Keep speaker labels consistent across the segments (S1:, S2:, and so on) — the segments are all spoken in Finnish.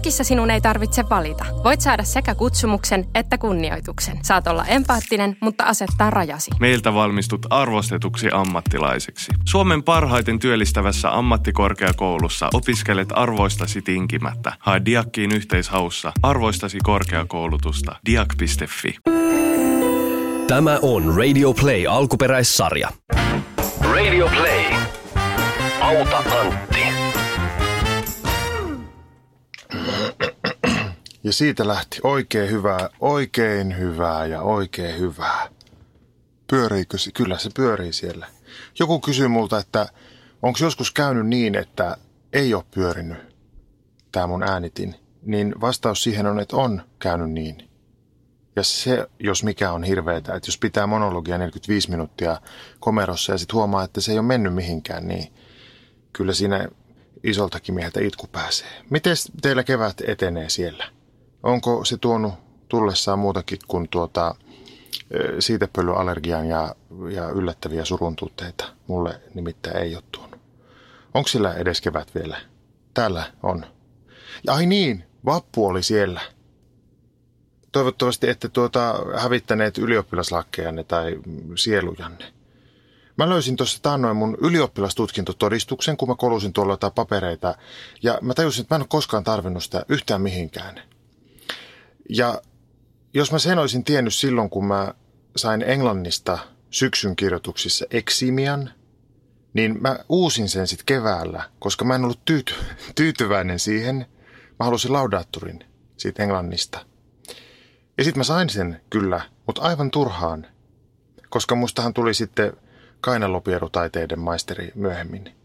S1: Diakissa sinun ei tarvitse valita. Voit saada sekä kutsumuksen että kunnioituksen. Saat olla empaattinen, mutta asettaa rajasi.
S2: Meiltä valmistut arvostetuksi ammattilaiseksi. Suomen parhaiten työllistävässä ammattikorkeakoulussa opiskelet arvoistasi tinkimättä. Hae Diakkiin yhteishaussa arvoistasi korkeakoulutusta. Diak.fi.
S3: Tämä on Radio Play alkuperäissarja. Radio Play. Auta Antti.
S4: Ja siitä lähti oikein hyvää, oikein hyvää ja oikein hyvää. Pyöriikö se? Kyllä se pyörii siellä. Joku kysyi multa, että onko joskus käynyt niin, että ei ole pyörinyt tämä mun äänitin. Niin vastaus siihen on, että on käynyt niin. Ja se, jos mikä on hirveetä, että jos pitää monologia 45 minuuttia komerossa ja sitten huomaa, että se ei ole mennyt mihinkään, niin kyllä siinä isoltakin mieheltä itku pääsee. Miten teillä kevät etenee siellä? Onko se tuonut tullessaan muutakin kuin tuota, siitepölyallergian ja, ja yllättäviä suruntuutteita? Mulle nimittäin ei ole tuonut. Onko sillä edes kevät vielä? Täällä on. Ja ai niin, vappu oli siellä. Toivottavasti ette tuota hävittäneet ylioppilaslakkejanne tai sielujanne. Mä löysin tuossa taannoin mun ylioppilastutkintotodistuksen, kun mä kolusin tuolla jotain papereita. Ja mä tajusin, että mä en ole koskaan tarvinnut sitä yhtään mihinkään. Ja jos mä sen olisin tiennyt silloin, kun mä sain Englannista syksyn kirjoituksissa eksimian, niin mä uusin sen sitten keväällä, koska mä en ollut tyyty- tyytyväinen siihen. Mä halusin laudaatturin siitä Englannista. Ja sitten mä sain sen kyllä, mutta aivan turhaan, koska mustahan tuli sitten kainalopierutaiteiden maisteri myöhemmin.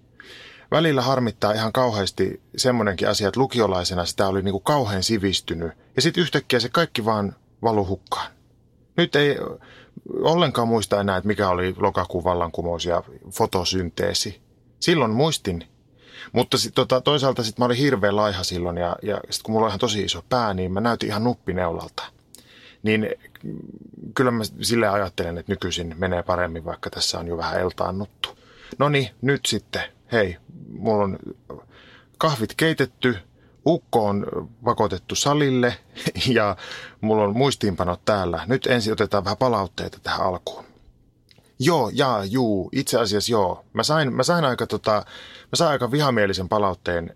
S4: Välillä harmittaa ihan kauheasti semmoinenkin asia, että lukiolaisena sitä oli niinku kauhean sivistynyt. Ja sitten yhtäkkiä se kaikki vaan valu hukkaan. Nyt ei ollenkaan muista enää, että mikä oli lokakuun vallankumous ja fotosynteesi. Silloin muistin. Mutta sit, tota, toisaalta sitten mä olin hirveän laiha silloin ja, ja sit kun mulla oli ihan tosi iso pää, niin mä näytin ihan nuppineulalta. Niin kyllä mä sille ajattelen, että nykyisin menee paremmin, vaikka tässä on jo vähän eltaannuttu. No niin, nyt sitten, hei, mulla on kahvit keitetty, ukko on pakotettu salille ja mulla on muistiinpanot täällä. Nyt ensin otetaan vähän palautteita tähän alkuun. Joo, jaa, juu, itse asiassa joo. Mä sain, mä sain aika, tota, mä sain aika vihamielisen palautteen,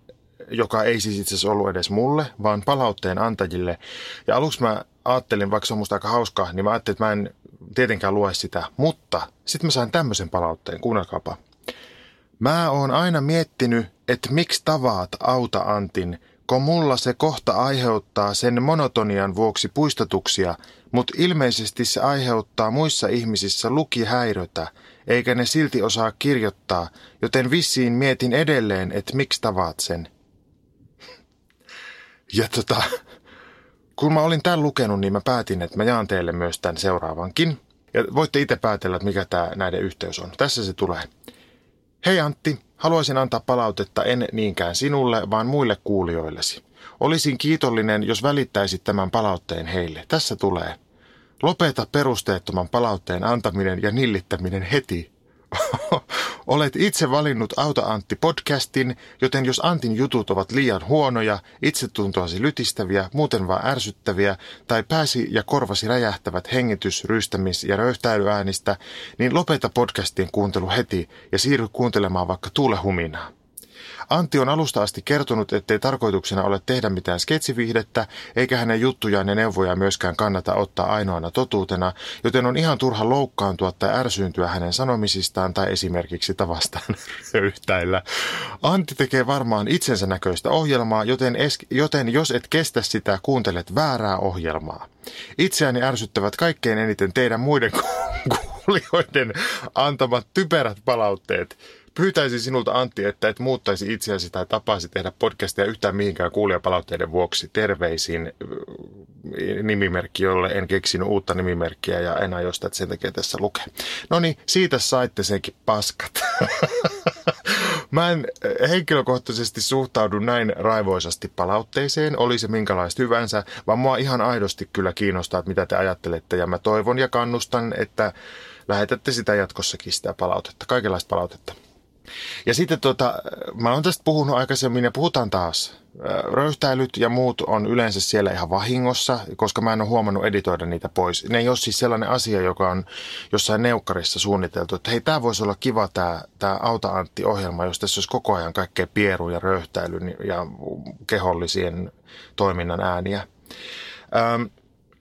S4: joka ei siis itse asiassa ollut edes mulle, vaan palautteen antajille. Ja aluksi mä ajattelin, vaikka se on musta aika hauskaa, niin mä ajattelin, että mä en tietenkään lue sitä. Mutta sitten mä sain tämmöisen palautteen, kuunnelkaapa. Mä oon aina miettinyt, että miksi tavaat auta Antin, kun mulla se kohta aiheuttaa sen monotonian vuoksi puistatuksia, mutta ilmeisesti se aiheuttaa muissa ihmisissä lukihäirötä, eikä ne silti osaa kirjoittaa, joten vissiin mietin edelleen, että miksi tavaat sen. Ja tota, kun mä olin tämän lukenut, niin mä päätin, että mä jaan teille myös tämän seuraavankin. Ja voitte itse päätellä, että mikä tämä näiden yhteys on. Tässä se tulee. Hei Antti, haluaisin antaa palautetta en niinkään sinulle, vaan muille kuulijoillesi. Olisin kiitollinen, jos välittäisit tämän palautteen heille. Tässä tulee. Lopeta perusteettoman palautteen antaminen ja nillittäminen heti. Olet itse valinnut Auta Antti podcastin, joten jos Antin jutut ovat liian huonoja, itsetuntoasi lytistäviä, muuten vaan ärsyttäviä, tai pääsi ja korvasi räjähtävät hengitys-, rystämis- ja röyhtäilyäänistä, niin lopeta podcastien kuuntelu heti ja siirry kuuntelemaan vaikka tuulehuminaa. Antti on alusta asti kertonut, ettei tarkoituksena ole tehdä mitään sketsivihdettä, eikä hänen juttujaan ja neuvoja myöskään kannata ottaa ainoana totuutena, joten on ihan turha loukkaantua tai ärsyyntyä hänen sanomisistaan tai esimerkiksi tavastaan röyhtäillä. Antti tekee varmaan itsensä näköistä ohjelmaa, joten, es, joten jos et kestä sitä, kuuntelet väärää ohjelmaa. Itseäni ärsyttävät kaikkein eniten teidän muiden kuulijoiden antamat typerät palautteet. Pyytäisin sinulta Antti, että et muuttaisi itseäsi tai tapaisi tehdä podcastia yhtään mihinkään kuulijapalautteiden vuoksi. Terveisin äh, nimimerkki, jolle en keksinyt uutta nimimerkkiä ja en aio sitä sen takia tässä lukea. No niin, siitä saitte senkin paskat. Mä en henkilökohtaisesti suhtaudu näin raivoisasti palautteeseen, oli se minkälaista hyvänsä, vaan mua ihan aidosti kyllä kiinnostaa, että mitä te ajattelette ja mä toivon ja kannustan, että lähetätte sitä jatkossakin sitä palautetta, kaikenlaista palautetta. Ja sitten tota, mä oon tästä puhunut aikaisemmin ja puhutaan taas. Röyhtäilyt ja muut on yleensä siellä ihan vahingossa, koska mä en ole huomannut editoida niitä pois. Ne ei ole siis sellainen asia, joka on jossain neukkarissa suunniteltu, että hei, tämä voisi olla kiva tämä, tämä Auta Antti-ohjelma, jos tässä olisi koko ajan kaikkea pieru ja röyhtäilyn ja kehollisien toiminnan ääniä. Ähm,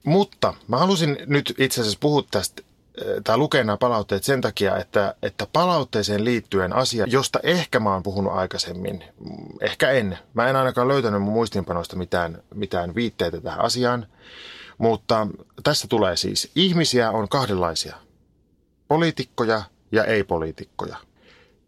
S4: mutta mä halusin nyt itse asiassa puhua tästä tai lukea nämä palautteet sen takia, että, että palautteeseen liittyen asia, josta ehkä mä oon puhunut aikaisemmin, ehkä en. Mä en ainakaan löytänyt mun muistinpanoista mitään, mitään viitteitä tähän asiaan, mutta tässä tulee siis, ihmisiä on kahdenlaisia. Poliitikkoja ja ei-poliitikkoja.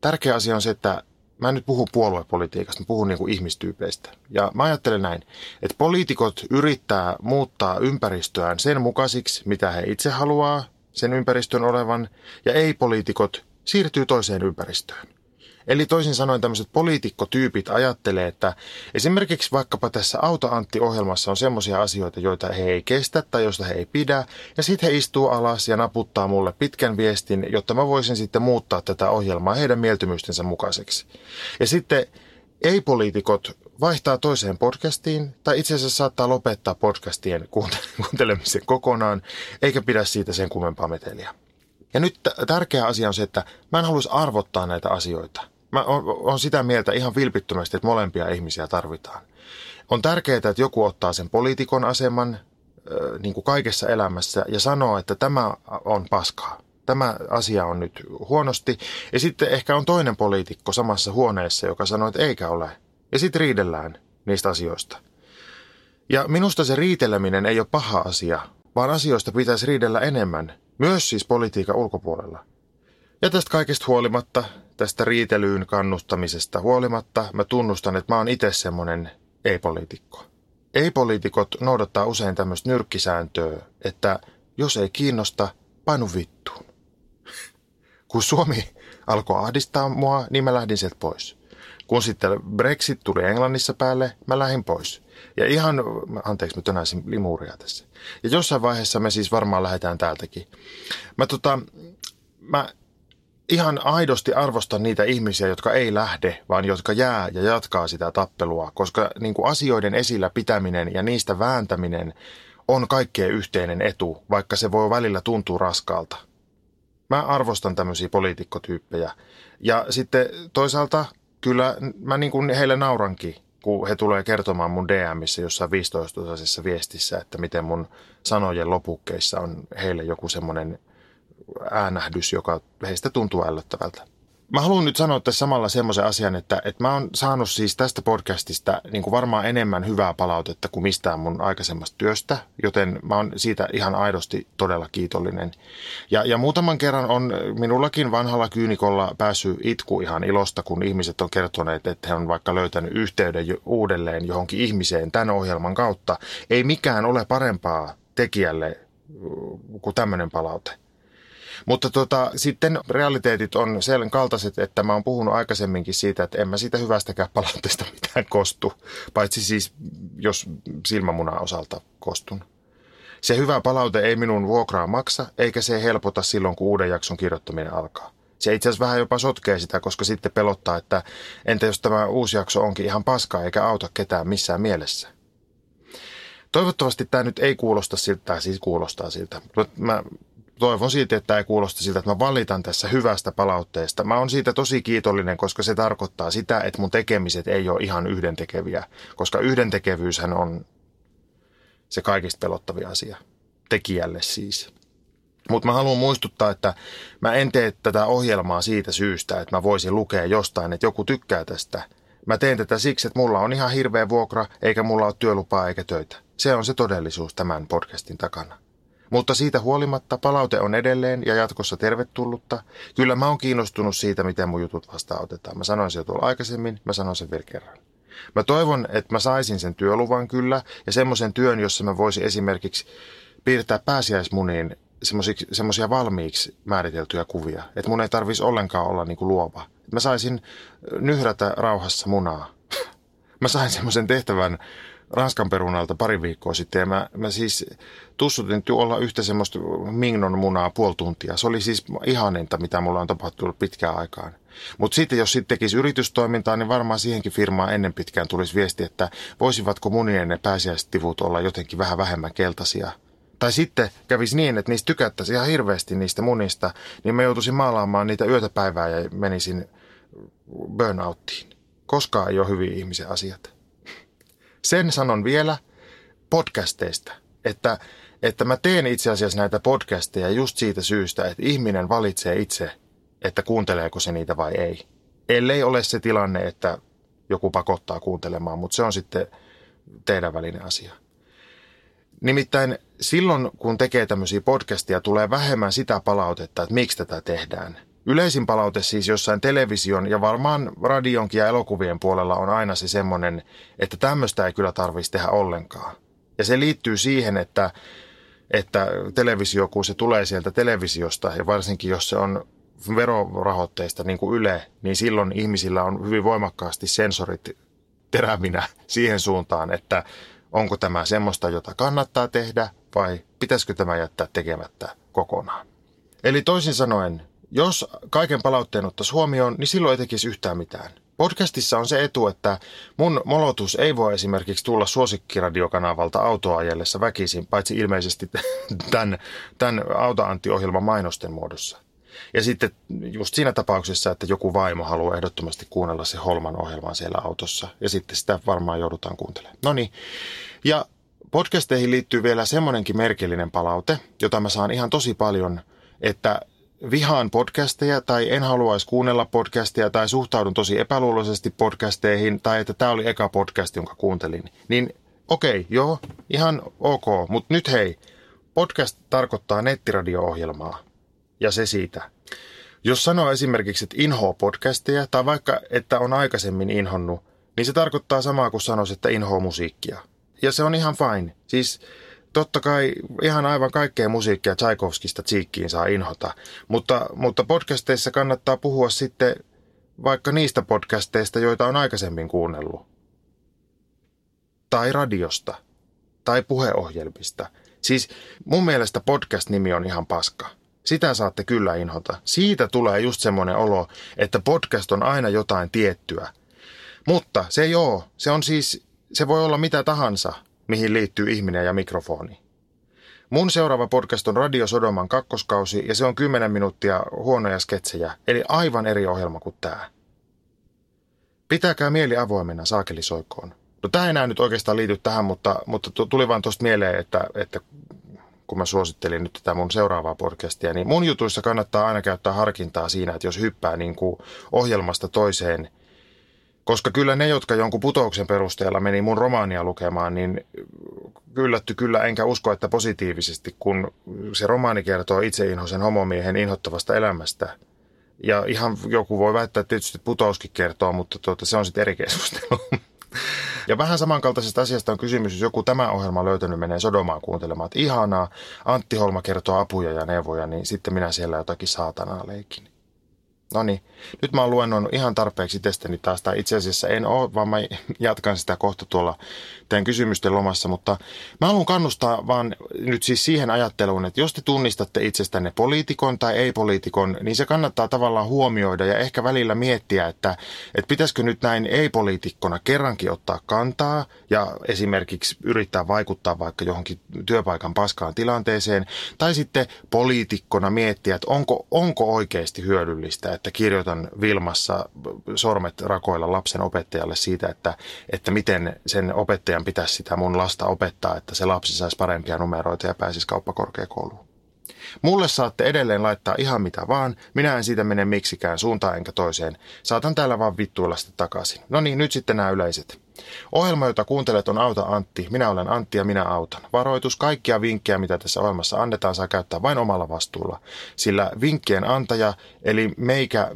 S4: Tärkeä asia on se, että mä en nyt puhu puoluepolitiikasta, mä puhun niin kuin ihmistyypeistä. Ja mä ajattelen näin, että poliitikot yrittää muuttaa ympäristöään sen mukaisiksi, mitä he itse haluaa, sen ympäristön olevan, ja ei-poliitikot siirtyy toiseen ympäristöön. Eli toisin sanoen tämmöiset poliitikkotyypit ajattelee, että esimerkiksi vaikkapa tässä Auta Antti-ohjelmassa on semmoisia asioita, joita he ei kestä tai joista he ei pidä, ja sitten he istuu alas ja naputtaa mulle pitkän viestin, jotta mä voisin sitten muuttaa tätä ohjelmaa heidän mieltymystensä mukaiseksi. Ja sitten ei-poliitikot vaihtaa toiseen podcastiin, tai itse asiassa saattaa lopettaa podcastien kuuntelemisen kokonaan, eikä pidä siitä sen kummempaa meteliä. Ja nyt t- tärkeä asia on se, että mä en haluaisi arvottaa näitä asioita. Mä oon sitä mieltä ihan vilpittömästi, että molempia ihmisiä tarvitaan. On tärkeää, että joku ottaa sen poliitikon aseman niin kuin kaikessa elämässä ja sanoo, että tämä on paskaa. Tämä asia on nyt huonosti. Ja sitten ehkä on toinen poliitikko samassa huoneessa, joka sanoo, että eikä ole. Ja sitten riidellään niistä asioista. Ja minusta se riiteleminen ei ole paha asia, vaan asioista pitäisi riidellä enemmän, myös siis politiikan ulkopuolella. Ja tästä kaikesta huolimatta, tästä riitelyyn kannustamisesta huolimatta, mä tunnustan, että mä oon itse semmonen ei-poliitikko. Ei-poliitikot noudattaa usein tämmöistä nyrkkisääntöä, että jos ei kiinnosta, painu vittuun. Kun Suomi alkoi ahdistaa mua, niin mä lähdin sieltä pois. Kun sitten Brexit tuli Englannissa päälle, mä lähdin pois. Ja ihan, anteeksi, mä tönäisin limuuria tässä. Ja jossain vaiheessa me siis varmaan lähdetään täältäkin. Mä, tota, mä ihan aidosti arvostan niitä ihmisiä, jotka ei lähde, vaan jotka jää ja jatkaa sitä tappelua, koska niin kuin asioiden esillä pitäminen ja niistä vääntäminen on kaikkeen yhteinen etu, vaikka se voi välillä tuntua raskaalta. Mä arvostan tämmöisiä poliitikkotyyppejä. Ja sitten toisaalta kyllä mä niin kuin heille naurankin, kun he tulee kertomaan mun DMissä jossain 15-osaisessa viestissä, että miten mun sanojen lopukkeissa on heille joku semmoinen äänähdys, joka heistä tuntuu ällöttävältä. Mä haluan nyt sanoa tässä samalla semmoisen asian, että, että mä oon saanut siis tästä podcastista niin kuin varmaan enemmän hyvää palautetta kuin mistään mun aikaisemmasta työstä, joten mä oon siitä ihan aidosti todella kiitollinen. Ja, ja muutaman kerran on minullakin vanhalla kyynikolla päässyt itku ihan ilosta, kun ihmiset on kertoneet, että he on vaikka löytänyt yhteyden uudelleen johonkin ihmiseen tämän ohjelman kautta. Ei mikään ole parempaa tekijälle kuin tämmöinen palaute. Mutta tota, sitten realiteetit on sen kaltaiset, että mä oon puhunut aikaisemminkin siitä, että en mä siitä hyvästäkään palautteesta mitään kostu. Paitsi siis, jos silmämunan osalta kostun. Se hyvä palaute ei minun vuokraa maksa, eikä se helpota silloin, kun uuden jakson kirjoittaminen alkaa. Se itse asiassa vähän jopa sotkee sitä, koska sitten pelottaa, että entä jos tämä uusi jakso onkin ihan paskaa eikä auta ketään missään mielessä. Toivottavasti tämä nyt ei kuulosta siltä, siis kuulostaa siltä. Mä toivon siitä, että ei kuulosta siltä, että mä valitan tässä hyvästä palautteesta. Mä oon siitä tosi kiitollinen, koska se tarkoittaa sitä, että mun tekemiset ei ole ihan yhdentekeviä, koska yhdentekevyyshän on se kaikista pelottavia asia. Tekijälle siis. Mutta mä haluan muistuttaa, että mä en tee tätä ohjelmaa siitä syystä, että mä voisin lukea jostain, että joku tykkää tästä. Mä teen tätä siksi, että mulla on ihan hirveä vuokra, eikä mulla ole työlupaa eikä töitä. Se on se todellisuus tämän podcastin takana. Mutta siitä huolimatta palaute on edelleen ja jatkossa tervetullutta. Kyllä mä oon kiinnostunut siitä, miten mun jutut vastaanotetaan. Mä sanoin sen jo tuolla aikaisemmin, mä sanoin sen vielä kerran. Mä toivon, että mä saisin sen työluvan kyllä ja semmoisen työn, jossa mä voisin esimerkiksi piirtää pääsiäismuniin semmoisia valmiiksi määriteltyjä kuvia. Että mun ei tarvitsisi ollenkaan olla niinku luova. Mä saisin nyhrätä rauhassa munaa. mä sain semmoisen tehtävän Ranskan perunalta pari viikkoa sitten ja mä, mä siis tussutin olla yhtä semmoista mingnon munaa puoli tuntia. Se oli siis ihaninta, mitä mulla on tapahtunut pitkään aikaan. Mutta sitten jos sitten tekisi yritystoimintaa, niin varmaan siihenkin firmaan ennen pitkään tulisi viesti, että voisivatko munien ne pääsiäistivut olla jotenkin vähän vähemmän keltaisia. Tai sitten kävisi niin, että niistä tykättäisiin ihan hirveästi niistä munista, niin mä joutuisin maalaamaan niitä yötä päivää ja menisin burnouttiin. Koskaan ei ole hyviä ihmisen asiat. Sen sanon vielä podcasteista, että, että mä teen itse asiassa näitä podcasteja just siitä syystä, että ihminen valitsee itse, että kuunteleeko se niitä vai ei. Ellei ole se tilanne, että joku pakottaa kuuntelemaan, mutta se on sitten teidän välinen asia. Nimittäin silloin, kun tekee tämmöisiä podcastia, tulee vähemmän sitä palautetta, että miksi tätä tehdään – Yleisin palaute siis jossain television ja varmaan radionkin ja elokuvien puolella on aina se semmoinen, että tämmöistä ei kyllä tarvitsisi tehdä ollenkaan. Ja se liittyy siihen, että, että televisio, kun se tulee sieltä televisiosta ja varsinkin jos se on verorahoitteista niin kuin Yle, niin silloin ihmisillä on hyvin voimakkaasti sensorit terävinä siihen suuntaan, että onko tämä semmoista, jota kannattaa tehdä vai pitäisikö tämä jättää tekemättä kokonaan. Eli toisin sanoen, jos kaiken palautteen ottaisi huomioon, niin silloin ei tekisi yhtään mitään. Podcastissa on se etu, että mun molotus ei voi esimerkiksi tulla suosikkiradiokanavalta autoajellessa väkisin, paitsi ilmeisesti tämän, tämän autoantti-ohjelman mainosten muodossa. Ja sitten just siinä tapauksessa, että joku vaimo haluaa ehdottomasti kuunnella se Holman ohjelman siellä autossa, ja sitten sitä varmaan joudutaan kuuntelemaan. No niin, ja podcasteihin liittyy vielä semmoinenkin merkillinen palaute, jota mä saan ihan tosi paljon, että vihaan podcasteja tai en haluaisi kuunnella podcasteja tai suhtaudun tosi epäluuloisesti podcasteihin tai että tämä oli eka podcast, jonka kuuntelin, niin okei, okay, joo, ihan ok, mutta nyt hei, podcast tarkoittaa nettiradio-ohjelmaa ja se siitä. Jos sanoo esimerkiksi, että inhoa podcasteja tai vaikka, että on aikaisemmin inhonnut, niin se tarkoittaa samaa kuin sanoisi, että inhoa musiikkia. Ja se on ihan fine. Siis totta kai ihan aivan kaikkea musiikkia Tchaikovskista Tsiikkiin saa inhota, mutta, mutta podcasteissa kannattaa puhua sitten vaikka niistä podcasteista, joita on aikaisemmin kuunnellut. Tai radiosta. Tai puheohjelmista. Siis mun mielestä podcast-nimi on ihan paska. Sitä saatte kyllä inhota. Siitä tulee just semmoinen olo, että podcast on aina jotain tiettyä. Mutta se ole. Se on siis, se voi olla mitä tahansa mihin liittyy ihminen ja mikrofoni. Mun seuraava podcast on Radio Sodoman kakkoskausi ja se on 10 minuuttia huonoja sketsejä, eli aivan eri ohjelma kuin tämä. Pitäkää mieli avoimena saakelisoikoon. No tämä enää nyt oikeastaan liity tähän, mutta, mutta tuli vaan tuosta mieleen, että, että kun mä suosittelin nyt tätä mun seuraavaa podcastia, niin mun jutuissa kannattaa aina käyttää harkintaa siinä, että jos hyppää niin kuin ohjelmasta toiseen – koska kyllä ne, jotka jonkun putouksen perusteella meni mun romaania lukemaan, niin yllätty kyllä, enkä usko, että positiivisesti, kun se romaani kertoo inhosen homomiehen inhottavasta elämästä. Ja ihan joku voi väittää, että tietysti putouskin kertoo, mutta tuota, se on sitten eri keskustelu. Ja vähän samankaltaisesta asiasta on kysymys, jos joku tämä ohjelma löytänyt menee Sodomaan kuuntelemaan, että ihanaa, Antti Holma kertoo apuja ja neuvoja, niin sitten minä siellä jotakin saatanaa leikin. No niin, nyt mä oon luennut ihan tarpeeksi itsestäni taas, tai itse asiassa en ole, vaan mä jatkan sitä kohta tuolla teidän kysymysten lomassa, mutta mä haluan kannustaa vaan nyt siis siihen ajatteluun, että jos te tunnistatte itsestänne poliitikon tai ei-poliitikon, niin se kannattaa tavallaan huomioida ja ehkä välillä miettiä, että, että pitäisikö nyt näin ei-poliitikkona kerrankin ottaa kantaa ja esimerkiksi yrittää vaikuttaa vaikka johonkin työpaikan paskaan tilanteeseen, tai sitten poliitikkona miettiä, että onko, onko oikeasti hyödyllistä, että kirjoitan Vilmassa sormet rakoilla lapsen opettajalle siitä, että, että miten sen opettajan pitäisi sitä mun lasta opettaa, että se lapsi saisi parempia numeroita ja pääsisi kauppakorkeakouluun. Mulle saatte edelleen laittaa ihan mitä vaan, minä en siitä mene miksikään suuntaan enkä toiseen. Saatan täällä vaan vittuilla sitten takaisin. No niin, nyt sitten nämä yleiset. Ohjelma, jota kuuntelet on Auta Antti. Minä olen Antti ja minä autan. Varoitus, kaikkia vinkkejä, mitä tässä ohjelmassa annetaan, saa käyttää vain omalla vastuulla. Sillä vinkkien antaja, eli meikä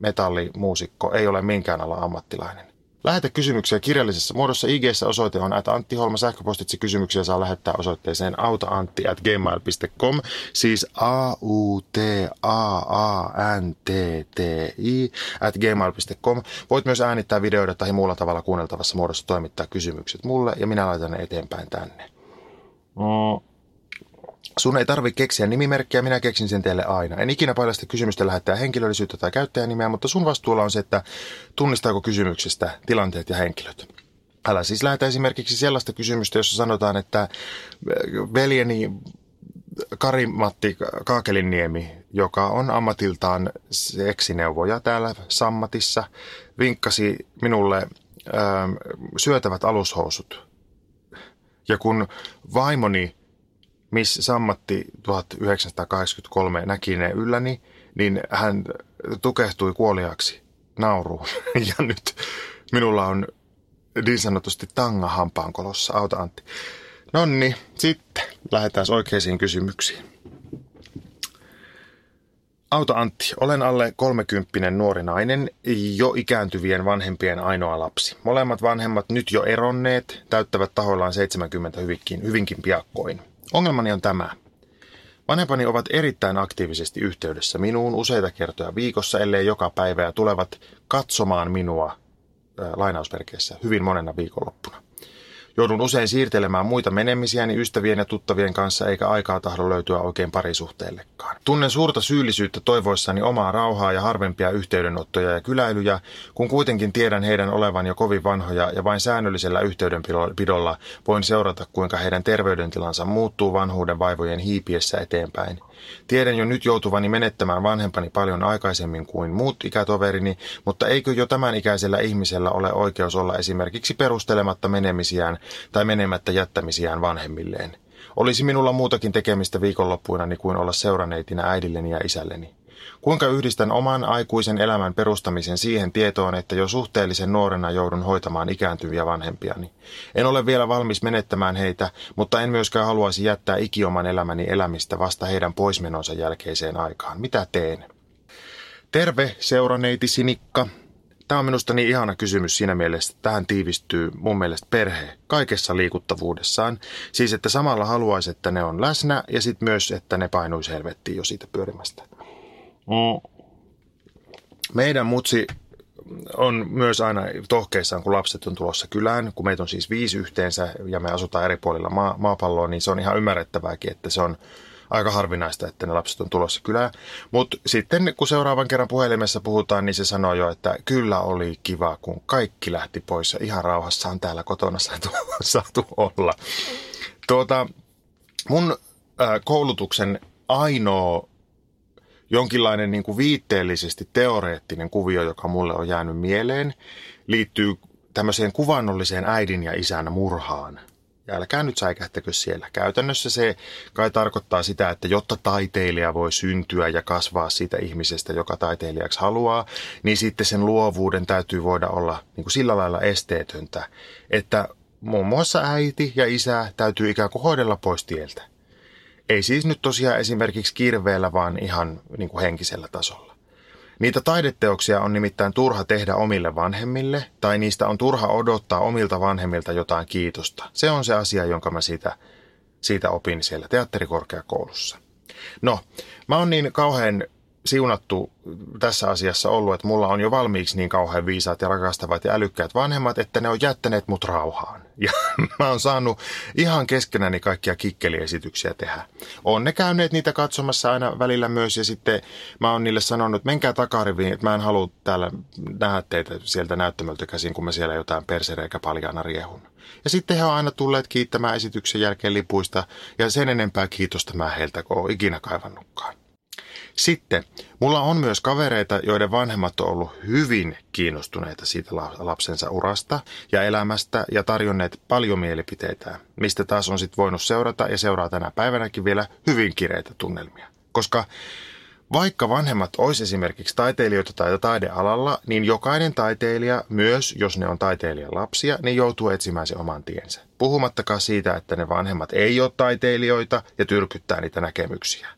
S4: metallimuusikko, ei ole minkään alan ammattilainen. Lähetä kysymyksiä kirjallisessa muodossa. ig osoite on at Antti Holma. Sähköpostitse kysymyksiä saa lähettää osoitteeseen autaantti at gmail.com. Siis a u t a a n t t i at gmail.com. Voit myös äänittää videoida tai muulla tavalla kuunneltavassa muodossa toimittaa kysymykset mulle ja minä laitan ne eteenpäin tänne. Mm. Sun ei tarvitse keksiä nimimerkkiä, minä keksin sen teille aina. En ikinä paljasta kysymystä lähettää henkilöllisyyttä tai käyttäjänimeä, mutta sun vastuulla on se, että tunnistaako kysymyksestä tilanteet ja henkilöt. Älä siis lähetä esimerkiksi sellaista kysymystä, jossa sanotaan, että veljeni Kari-Matti Kaakelinniemi, joka on ammatiltaan seksineuvoja täällä Sammatissa, vinkkasi minulle ö, syötävät alushousut. Ja kun vaimoni Miss Sammatti 1983 näki ne ylläni, niin hän tukehtui kuoliaksi nauruun. Ja nyt minulla on niin sanotusti tanga hampaankolossa. Auta Antti. Nonni, sitten lähdetään oikeisiin kysymyksiin. Auta Antti, olen alle 30 nuori nainen, jo ikääntyvien vanhempien ainoa lapsi. Molemmat vanhemmat nyt jo eronneet, täyttävät tahoillaan 70 hyvinkin, hyvinkin piakkoin. Ongelmani on tämä. Vanhempani ovat erittäin aktiivisesti yhteydessä minuun useita kertoja viikossa, ellei joka päivä, ja tulevat katsomaan minua lainausmerkeissä hyvin monena viikonloppuna. Joudun usein siirtelemään muita menemisiäni ystävien ja tuttavien kanssa, eikä aikaa tahdo löytyä oikein parisuhteellekaan. Tunnen suurta syyllisyyttä toivoissani omaa rauhaa ja harvempia yhteydenottoja ja kyläilyjä, kun kuitenkin tiedän heidän olevan jo kovin vanhoja ja vain säännöllisellä yhteydenpidolla voin seurata, kuinka heidän terveydentilansa muuttuu vanhuuden vaivojen hiipiessä eteenpäin – Tiedän jo nyt joutuvani menettämään vanhempani paljon aikaisemmin kuin muut ikätoverini, mutta eikö jo tämän ikäisellä ihmisellä ole oikeus olla esimerkiksi perustelematta menemisiään tai menemättä jättämisiään vanhemmilleen? Olisi minulla muutakin tekemistä viikonloppuina kuin olla seuraneitina äidilleni ja isälleni. Kuinka yhdistän oman aikuisen elämän perustamisen siihen tietoon, että jo suhteellisen nuorena joudun hoitamaan ikääntyviä vanhempiani? En ole vielä valmis menettämään heitä, mutta en myöskään haluaisi jättää ikioman elämäni elämistä vasta heidän poismenonsa jälkeiseen aikaan. Mitä teen? Terve, seuraneiti Sinikka. Tämä on minusta niin ihana kysymys siinä mielessä, että tähän tiivistyy mun mielestä perhe kaikessa liikuttavuudessaan. Siis, että samalla haluaisi, että ne on läsnä ja sitten myös, että ne painuisi helvettiin jo siitä pyörimästä. Mm. Meidän mutsi on myös aina tohkeissaan, kun lapset on tulossa kylään, kun meitä on siis viisi yhteensä ja me asutaan eri puolilla maa, maapalloa, niin se on ihan ymmärrettävääkin, että se on aika harvinaista, että ne lapset on tulossa kylään. Mutta sitten kun seuraavan kerran puhelimessa puhutaan, niin se sanoo jo, että kyllä oli kiva, kun kaikki lähti pois ja ihan rauhassaan täällä kotona saatu, saatu olla. Tuota, mun äh, koulutuksen ainoa jonkinlainen niin kuin viitteellisesti teoreettinen kuvio, joka mulle on jäänyt mieleen, liittyy tämmöiseen kuvannolliseen äidin ja isän murhaan. Ja älkää nyt säikähtäkö siellä. Käytännössä se kai tarkoittaa sitä, että jotta taiteilija voi syntyä ja kasvaa siitä ihmisestä, joka taiteilijaksi haluaa, niin sitten sen luovuuden täytyy voida olla niin kuin sillä lailla esteetöntä, että muun muassa äiti ja isä täytyy ikään kuin hoidella pois tieltä. Ei siis nyt tosiaan esimerkiksi kirveellä, vaan ihan niin kuin henkisellä tasolla. Niitä taideteoksia on nimittäin turha tehdä omille vanhemmille, tai niistä on turha odottaa omilta vanhemmilta jotain kiitosta. Se on se asia, jonka mä siitä, siitä opin siellä teatterikorkeakoulussa. No, mä oon niin kauhean siunattu tässä asiassa ollut, että mulla on jo valmiiksi niin kauhean viisaat ja rakastavat ja älykkäät vanhemmat, että ne on jättäneet mut rauhaan. Ja mä oon saanut ihan keskenäni kaikkia kikkeliesityksiä tehdä. On ne käyneet niitä katsomassa aina välillä myös ja sitten mä oon niille sanonut, että menkää takariviin, että mä en halua täällä nähdä teitä sieltä näyttämöltä käsin, kun mä siellä jotain persereikä paljana riehun. Ja sitten he on aina tulleet kiittämään esityksen jälkeen lipuista ja sen enempää kiitosta mä heiltä, kun oon ikinä kaivannutkaan. Sitten, mulla on myös kavereita, joiden vanhemmat on ollut hyvin kiinnostuneita siitä lapsensa urasta ja elämästä ja tarjonneet paljon mielipiteitä, mistä taas on sitten voinut seurata ja seuraa tänä päivänäkin vielä hyvin kireitä tunnelmia. Koska vaikka vanhemmat olisi esimerkiksi taiteilijoita tai taidealalla, niin jokainen taiteilija, myös jos ne on taiteilijan lapsia, niin joutuu etsimään se oman tiensä. Puhumattakaan siitä, että ne vanhemmat ei ole taiteilijoita ja tyrkyttää niitä näkemyksiä.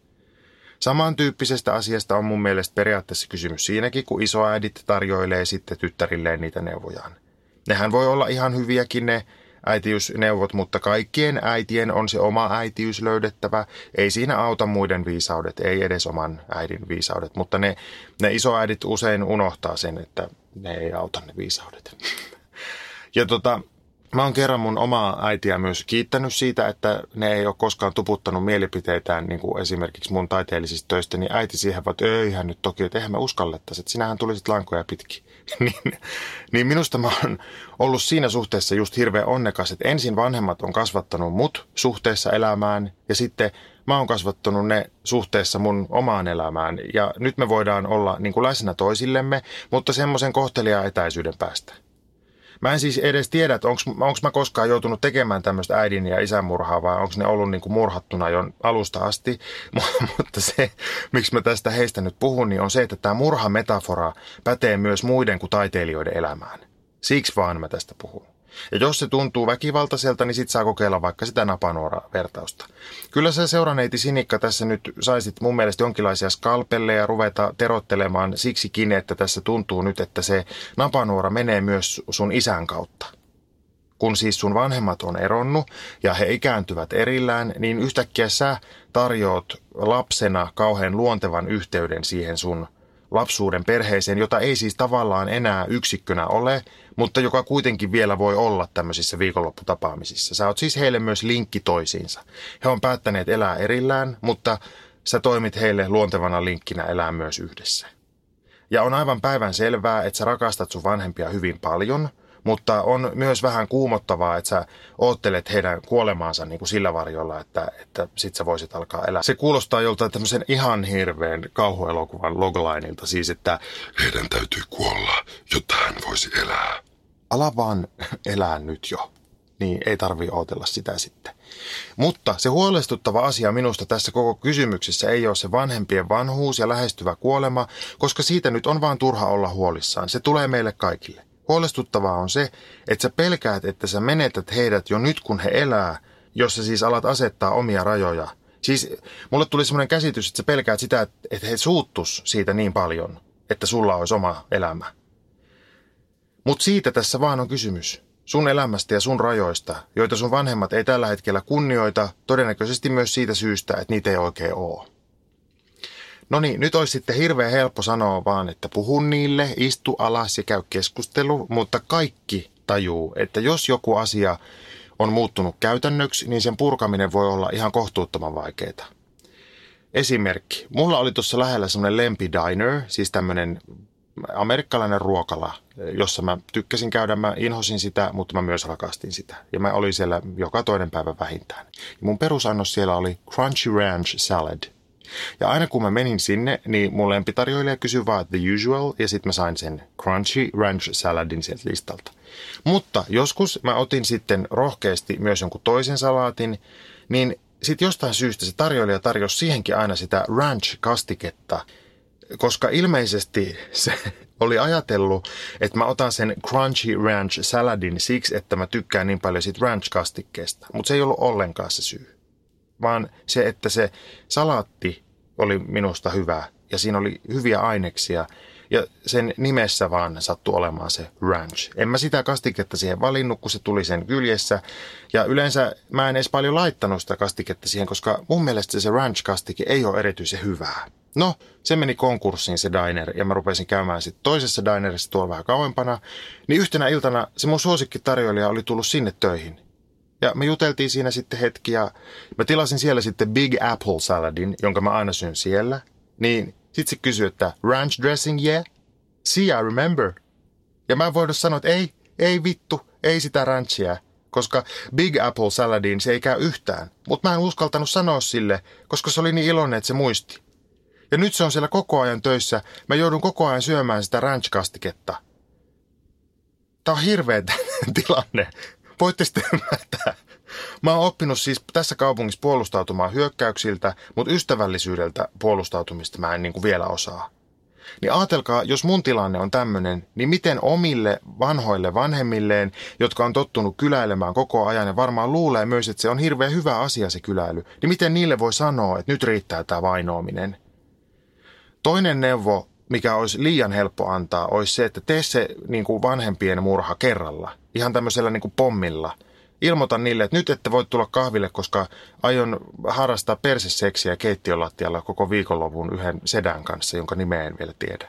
S4: Samantyyppisestä asiasta on mun mielestä periaatteessa kysymys siinäkin, kun isoäidit tarjoilee sitten tyttärilleen niitä neuvojaan. Nehän voi olla ihan hyviäkin ne äitiysneuvot, mutta kaikkien äitien on se oma äitiys löydettävä. Ei siinä auta muiden viisaudet, ei edes oman äidin viisaudet, mutta ne, ne isoäidit usein unohtaa sen, että ne ei auta ne viisaudet. Ja tota, Mä oon kerran mun omaa äitiä myös kiittänyt siitä, että ne ei ole koskaan tuputtanut mielipiteitään niin kuin esimerkiksi mun taiteellisista töistä, niin äiti siihen että eihän nyt toki, että eihän me uskallettaisi, että sinähän tulisit lankoja pitkin. niin, niin minusta mä oon ollut siinä suhteessa just hirveän onnekas, että ensin vanhemmat on kasvattanut mut suhteessa elämään ja sitten mä oon kasvattanut ne suhteessa mun omaan elämään. Ja nyt me voidaan olla niin kuin läsnä toisillemme, mutta semmoisen kohteliaan etäisyyden päästä. Mä en siis edes tiedä, että onko mä koskaan joutunut tekemään tämmöistä äidin ja isän murhaa vai onko ne ollut niin kuin murhattuna jo alusta asti. Mutta se, miksi mä tästä heistä nyt puhun, niin on se, että tämä murhametafora pätee myös muiden kuin taiteilijoiden elämään. Siksi vaan mä tästä puhun. Ja jos se tuntuu väkivaltaiselta, niin sit saa kokeilla vaikka sitä napanuora-vertausta. Kyllä se seuranneiti Sinikka tässä nyt saisit mun mielestä jonkinlaisia skalpelleja ruveta terottelemaan siksikin, että tässä tuntuu nyt, että se napanuora menee myös sun isän kautta. Kun siis sun vanhemmat on eronnut ja he ikääntyvät erillään, niin yhtäkkiä sä tarjoat lapsena kauhean luontevan yhteyden siihen sun lapsuuden perheeseen, jota ei siis tavallaan enää yksikkönä ole, mutta joka kuitenkin vielä voi olla tämmöisissä viikonlopputapaamisissa. Sä oot siis heille myös linkki toisiinsa. He on päättäneet elää erillään, mutta sä toimit heille luontevana linkkinä elää myös yhdessä. Ja on aivan päivän selvää, että sä rakastat sun vanhempia hyvin paljon – mutta on myös vähän kuumottavaa, että sä oottelet heidän kuolemaansa niin kuin sillä varjolla, että, että sit sä voisit alkaa elää. Se kuulostaa joltain tämmöisen ihan hirveän kauhuelokuvan loglineilta, siis että
S5: heidän täytyy kuolla, jotta hän voisi elää.
S4: Ala vaan elää nyt jo. Niin ei tarvi odotella sitä sitten. Mutta se huolestuttava asia minusta tässä koko kysymyksessä ei ole se vanhempien vanhuus ja lähestyvä kuolema, koska siitä nyt on vaan turha olla huolissaan. Se tulee meille kaikille. Huolestuttavaa on se, että sä pelkäät, että sä menetät heidät jo nyt, kun he elää, jos sä siis alat asettaa omia rajoja. Siis mulle tuli semmoinen käsitys, että sä pelkäät sitä, että he suuttus siitä niin paljon, että sulla olisi oma elämä. Mutta siitä tässä vaan on kysymys. Sun elämästä ja sun rajoista, joita sun vanhemmat ei tällä hetkellä kunnioita, todennäköisesti myös siitä syystä, että niitä ei oikein ole. No niin, nyt olisi sitten hirveän helppo sanoa vaan, että puhu niille, istu alas ja käy keskustelu, mutta kaikki tajuu, että jos joku asia on muuttunut käytännöksi, niin sen purkaminen voi olla ihan kohtuuttoman vaikeaa. Esimerkki. Mulla oli tuossa lähellä semmoinen lempi diner, siis tämmöinen amerikkalainen ruokala, jossa mä tykkäsin käydä, mä inhosin sitä, mutta mä myös rakastin sitä. Ja mä olin siellä joka toinen päivä vähintään. Ja mun perusannos siellä oli Crunchy Ranch Salad – ja aina kun mä menin sinne, niin mun lempitarjoilija kysyi vaan the usual, ja sitten mä sain sen crunchy ranch saladin sieltä listalta. Mutta joskus mä otin sitten rohkeasti myös jonkun toisen salaatin, niin sitten jostain syystä se tarjoilija tarjosi siihenkin aina sitä ranch-kastiketta, koska ilmeisesti se oli ajatellut, että mä otan sen crunchy ranch saladin siksi, että mä tykkään niin paljon siitä ranch-kastikkeesta. Mutta se ei ollut ollenkaan se syy vaan se, että se salaatti oli minusta hyvä ja siinä oli hyviä aineksia ja sen nimessä vaan sattui olemaan se ranch. En mä sitä kastiketta siihen valinnut, kun se tuli sen kyljessä. Ja yleensä mä en edes paljon laittanut sitä kastiketta siihen, koska mun mielestä se ranch-kastike ei ole erityisen hyvää. No, se meni konkurssiin se diner ja mä rupesin käymään sitten toisessa dinerissa tuolla vähän kauempana. Niin yhtenä iltana se mun suosikkitarjoilija oli tullut sinne töihin. Ja me juteltiin siinä sitten hetki ja mä tilasin siellä sitten Big Apple Saladin, jonka mä aina syön siellä. Niin sit se kysyi, että ranch dressing, yeah? See, I remember. Ja mä voin sanoa, että ei, ei vittu, ei sitä ranchia, koska Big Apple Saladin se ei käy yhtään. Mutta mä en uskaltanut sanoa sille, koska se oli niin iloinen, että se muisti. Ja nyt se on siellä koko ajan töissä. Mä joudun koko ajan syömään sitä ranch-kastiketta. Tää on hirveä tilanne. Voitte sitten ymmärtää. Mä oon oppinut siis tässä kaupungissa puolustautumaan hyökkäyksiltä, mutta ystävällisyydeltä puolustautumista mä en niin kuin vielä osaa. Niin ajatelkaa, jos mun tilanne on tämmöinen, niin miten omille vanhoille vanhemmilleen, jotka on tottunut kyläilemään koko ajan ja varmaan luulee myös, että se on hirveän hyvä asia se kyläily, niin miten niille voi sanoa, että nyt riittää tämä vainoaminen? Toinen neuvo mikä olisi liian helppo antaa, olisi se, että tee se niin kuin vanhempien murha kerralla. Ihan tämmöisellä niin kuin pommilla. Ilmoita niille, että nyt ette voi tulla kahville, koska aion harrastaa perseseksiä keittiölattialla koko viikonlopun yhden sedän kanssa, jonka nimeä en vielä tiedä.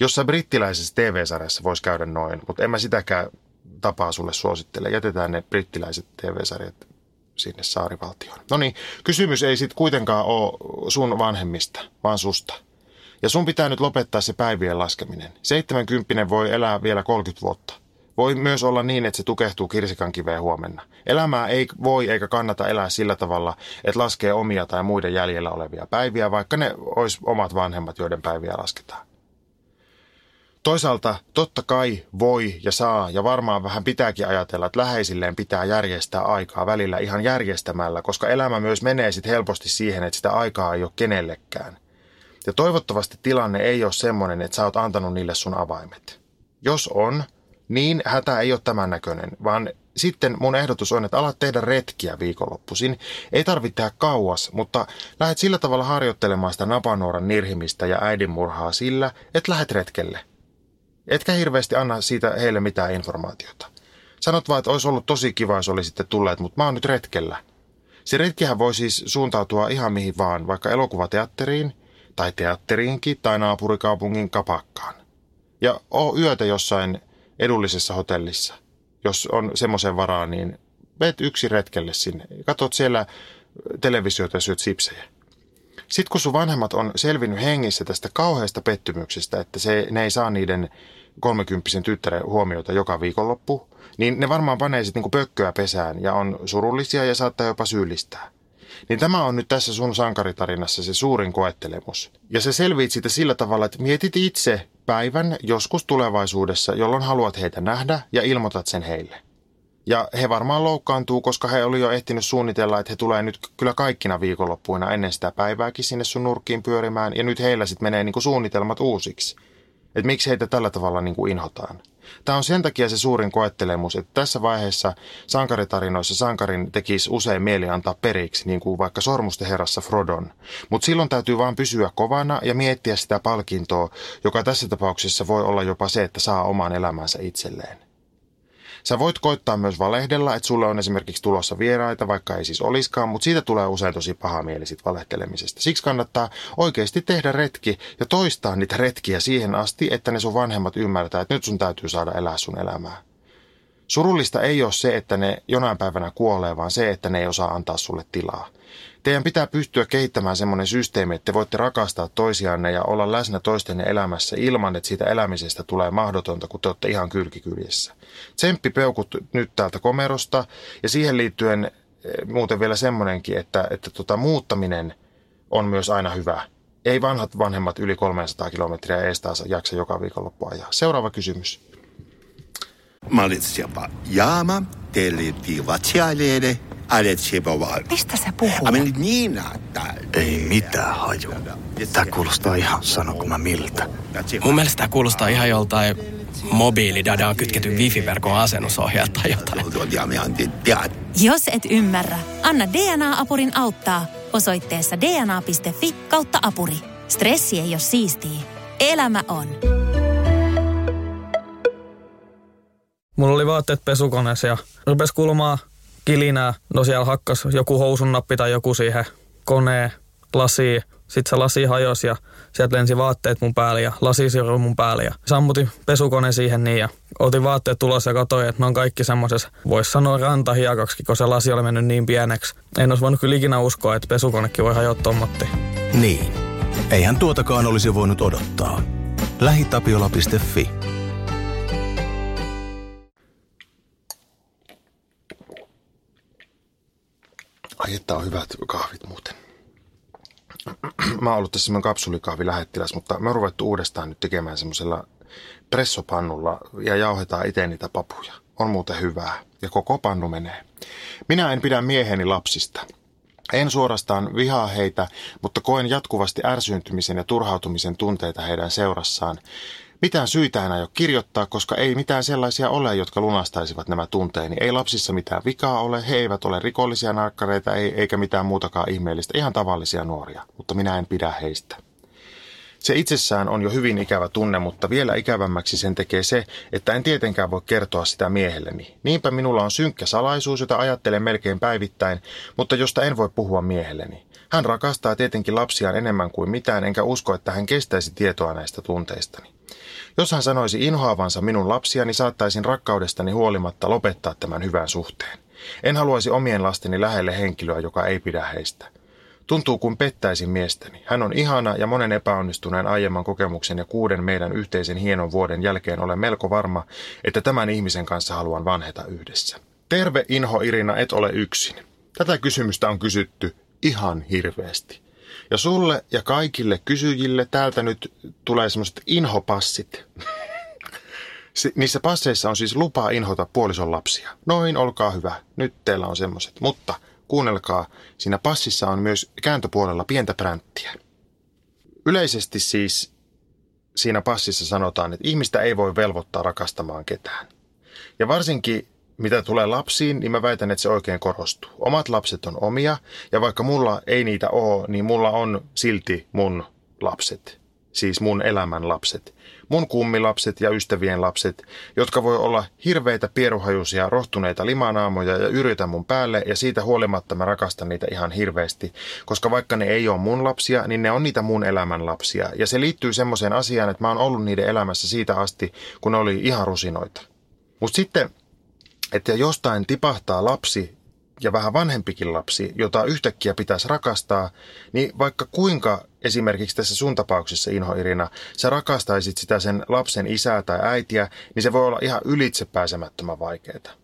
S4: Jossain brittiläisessä TV-sarjassa voisi käydä noin, mutta en mä sitäkään tapaa sulle suosittele. Jätetään ne brittiläiset TV-sarjat sinne saarivaltioon. No niin, kysymys ei sitten kuitenkaan ole sun vanhemmista, vaan susta. Ja sun pitää nyt lopettaa se päivien laskeminen. 70 voi elää vielä 30 vuotta. Voi myös olla niin, että se tukehtuu kirsikan kiveen huomenna. Elämää ei voi eikä kannata elää sillä tavalla, että laskee omia tai muiden jäljellä olevia päiviä, vaikka ne olisi omat vanhemmat, joiden päiviä lasketaan. Toisaalta totta kai voi ja saa ja varmaan vähän pitääkin ajatella, että läheisilleen pitää järjestää aikaa välillä ihan järjestämällä, koska elämä myös menee sitten helposti siihen, että sitä aikaa ei ole kenellekään. Ja toivottavasti tilanne ei ole semmoinen, että sä oot antanut niille sun avaimet. Jos on, niin hätä ei ole tämän näköinen, vaan sitten mun ehdotus on, että alat tehdä retkiä viikonloppuisin. Ei tarvitse tehdä kauas, mutta lähdet sillä tavalla harjoittelemaan sitä napanuoran nirhimistä ja äidinmurhaa sillä, että lähdet retkelle – Etkä hirveästi anna siitä heille mitään informaatiota. Sanot vaan, että olisi ollut tosi kiva, jos olisitte tulleet, mutta mä oon nyt retkellä. Se retkihän voi siis suuntautua ihan mihin vaan, vaikka elokuvateatteriin, tai teatteriinkin, tai naapurikaupungin kapakkaan. Ja oo yötä jossain edullisessa hotellissa. Jos on semmoisen varaa, niin vet yksi retkelle sinne. Katot siellä televisiota ja syöt sipsejä. Sitten kun sun vanhemmat on selvinnyt hengissä tästä kauheasta pettymyksestä, että se, ne ei saa niiden kolmekymppisen tyttären huomiota joka viikonloppu, niin ne varmaan panee sitten niinku pökköä pesään ja on surullisia ja saattaa jopa syyllistää. Niin tämä on nyt tässä sun sankaritarinassa se suurin koettelemus. Ja se selviit siitä sillä tavalla, että mietit itse päivän joskus tulevaisuudessa, jolloin haluat heitä nähdä ja ilmoitat sen heille. Ja he varmaan loukkaantuu, koska he oli jo ehtinyt suunnitella, että he tulee nyt kyllä kaikkina viikonloppuina ennen sitä päivääkin sinne sun nurkkiin pyörimään. Ja nyt heillä sitten menee niin suunnitelmat uusiksi. Että miksi heitä tällä tavalla niin kuin inhotaan. Tämä on sen takia se suurin koettelemus, että tässä vaiheessa sankaritarinoissa sankarin tekisi usein mieli antaa periksi, niin kuin vaikka Sormusten herrassa Frodon. Mutta silloin täytyy vaan pysyä kovana ja miettiä sitä palkintoa, joka tässä tapauksessa voi olla jopa se, että saa oman elämänsä itselleen. Sä voit koittaa myös valehdella, että sulle on esimerkiksi tulossa vieraita, vaikka ei siis oliskaan, mutta siitä tulee usein tosi paha mieli sit valehtelemisesta. Siksi kannattaa oikeasti tehdä retki ja toistaa niitä retkiä siihen asti, että ne sun vanhemmat ymmärtää, että nyt sun täytyy saada elää sun elämää. Surullista ei ole se, että ne jonain päivänä kuolee, vaan se, että ne ei osaa antaa sulle tilaa. Teidän pitää pystyä kehittämään semmoinen systeemi, että te voitte rakastaa toisianne ja olla läsnä toistenne elämässä ilman, että siitä elämisestä tulee mahdotonta, kun te olette ihan kylkikyljessä. Tsemppi peukut nyt täältä komerosta ja siihen liittyen eh, muuten vielä semmoinenkin, että, että tota, muuttaminen on myös aina hyvä. Ei vanhat vanhemmat yli 300 kilometriä eestaansa jaksa joka viikonloppu ajaa. Seuraava kysymys.
S6: Malitsijapa jaama, teliti vatsiaileede,
S7: Mistä se puhuu?
S6: niin
S8: Ei mitään haju. Tää kuulostaa ihan sanokumme miltä. Mun mielestä tää kuulostaa ihan joltain mobiilidadaa kytketty wifi-verkon asennusohjaa tai jotain.
S7: Jos et ymmärrä, anna DNA-apurin auttaa osoitteessa dna.fi kautta apuri. Stressi ei ole siistiä. Elämä on.
S9: Mulla oli vaatteet pesukoneessa ja rupes kulmaa kilinää. No siellä hakkas joku housun nappi tai joku siihen koneen lasiin. Sitten se lasi hajosi ja sieltä lensi vaatteet mun päälle ja lasi sirui mun päälle. Ja sammutin pesukone siihen niin ja otin vaatteet tulossa ja katsoin, että ne on kaikki semmoisessa, voisi sanoa rantahiakaksi, kun se lasi oli mennyt niin pieneksi. En olisi voinut kyllä ikinä uskoa, että pesukonekin voi hajottaa motti.
S10: Niin. Eihän tuotakaan olisi voinut odottaa. Lähitapiola.fi
S4: Ai että on hyvät kahvit muuten. Mä oon ollut tässä semmoinen kapsulikahvi lähettiläs, mutta me on ruvettu uudestaan nyt tekemään semmoisella pressopannulla ja jauhetaan itse niitä papuja. On muuten hyvää ja koko pannu menee. Minä en pidä mieheni lapsista. En suorastaan vihaa heitä, mutta koen jatkuvasti ärsyyntymisen ja turhautumisen tunteita heidän seurassaan. Mitään syitä enää ei kirjoittaa, koska ei mitään sellaisia ole, jotka lunastaisivat nämä tunteeni. Ei lapsissa mitään vikaa ole, he eivät ole rikollisia narkkareita, ei, eikä mitään muutakaan ihmeellistä, ihan tavallisia nuoria, mutta minä en pidä heistä. Se itsessään on jo hyvin ikävä tunne, mutta vielä ikävämmäksi sen tekee se, että en tietenkään voi kertoa sitä miehelleni. Niinpä minulla on synkkä salaisuus, jota ajattelen melkein päivittäin, mutta josta en voi puhua miehelleni. Hän rakastaa tietenkin lapsiaan enemmän kuin mitään, enkä usko, että hän kestäisi tietoa näistä tunteistani. Jos hän sanoisi inhoavansa minun lapsiani, saattaisin rakkaudestani huolimatta lopettaa tämän hyvän suhteen. En haluaisi omien lasteni lähelle henkilöä, joka ei pidä heistä. Tuntuu kuin pettäisin miestäni. Hän on ihana ja monen epäonnistuneen aiemman kokemuksen ja kuuden meidän yhteisen hienon vuoden jälkeen olen melko varma, että tämän ihmisen kanssa haluan vanheta yhdessä. Terve Inho Irina, et ole yksin. Tätä kysymystä on kysytty ihan hirveästi. Ja sulle ja kaikille kysyjille täältä nyt tulee semmoiset inhopassit. Niissä passeissa on siis lupa inhota puolison lapsia. Noin, olkaa hyvä. Nyt teillä on semmoiset. Mutta kuunnelkaa, siinä passissa on myös kääntöpuolella pientä pränttiä. Yleisesti siis siinä passissa sanotaan, että ihmistä ei voi velvoittaa rakastamaan ketään. Ja varsinkin mitä tulee lapsiin, niin mä väitän, että se oikein korostuu. Omat lapset on omia, ja vaikka mulla ei niitä ole, niin mulla on silti mun lapset. Siis mun elämän lapset. Mun kummilapset ja ystävien lapset, jotka voi olla hirveitä pieruhajuisia, rohtuneita limanaamoja ja yritä mun päälle, ja siitä huolimatta mä rakastan niitä ihan hirveästi. Koska vaikka ne ei ole mun lapsia, niin ne on niitä mun elämän lapsia. Ja se liittyy semmoiseen asiaan, että mä oon ollut niiden elämässä siitä asti, kun ne oli ihan rusinoita. Mutta sitten että jostain tipahtaa lapsi ja vähän vanhempikin lapsi, jota yhtäkkiä pitäisi rakastaa, niin vaikka kuinka esimerkiksi tässä sun tapauksessa, Inho Irina, sä rakastaisit sitä sen lapsen isää tai äitiä, niin se voi olla ihan ylitsepääsemättömän vaikeaa.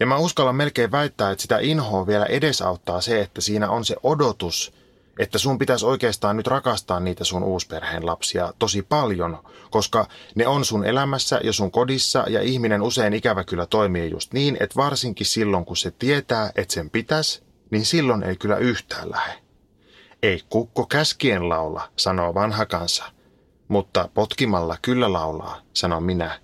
S4: Ja mä uskallan melkein väittää, että sitä inhoa vielä edesauttaa se, että siinä on se odotus – että sun pitäisi oikeastaan nyt rakastaa niitä sun uusperheen lapsia tosi paljon, koska ne on sun elämässä ja sun kodissa ja ihminen usein ikävä kyllä toimii just niin, että varsinkin silloin kun se tietää, että sen pitäisi, niin silloin ei kyllä yhtään lähe. Ei kukko käskien laula, sanoo vanha kansa, mutta potkimalla kyllä laulaa, sanon minä.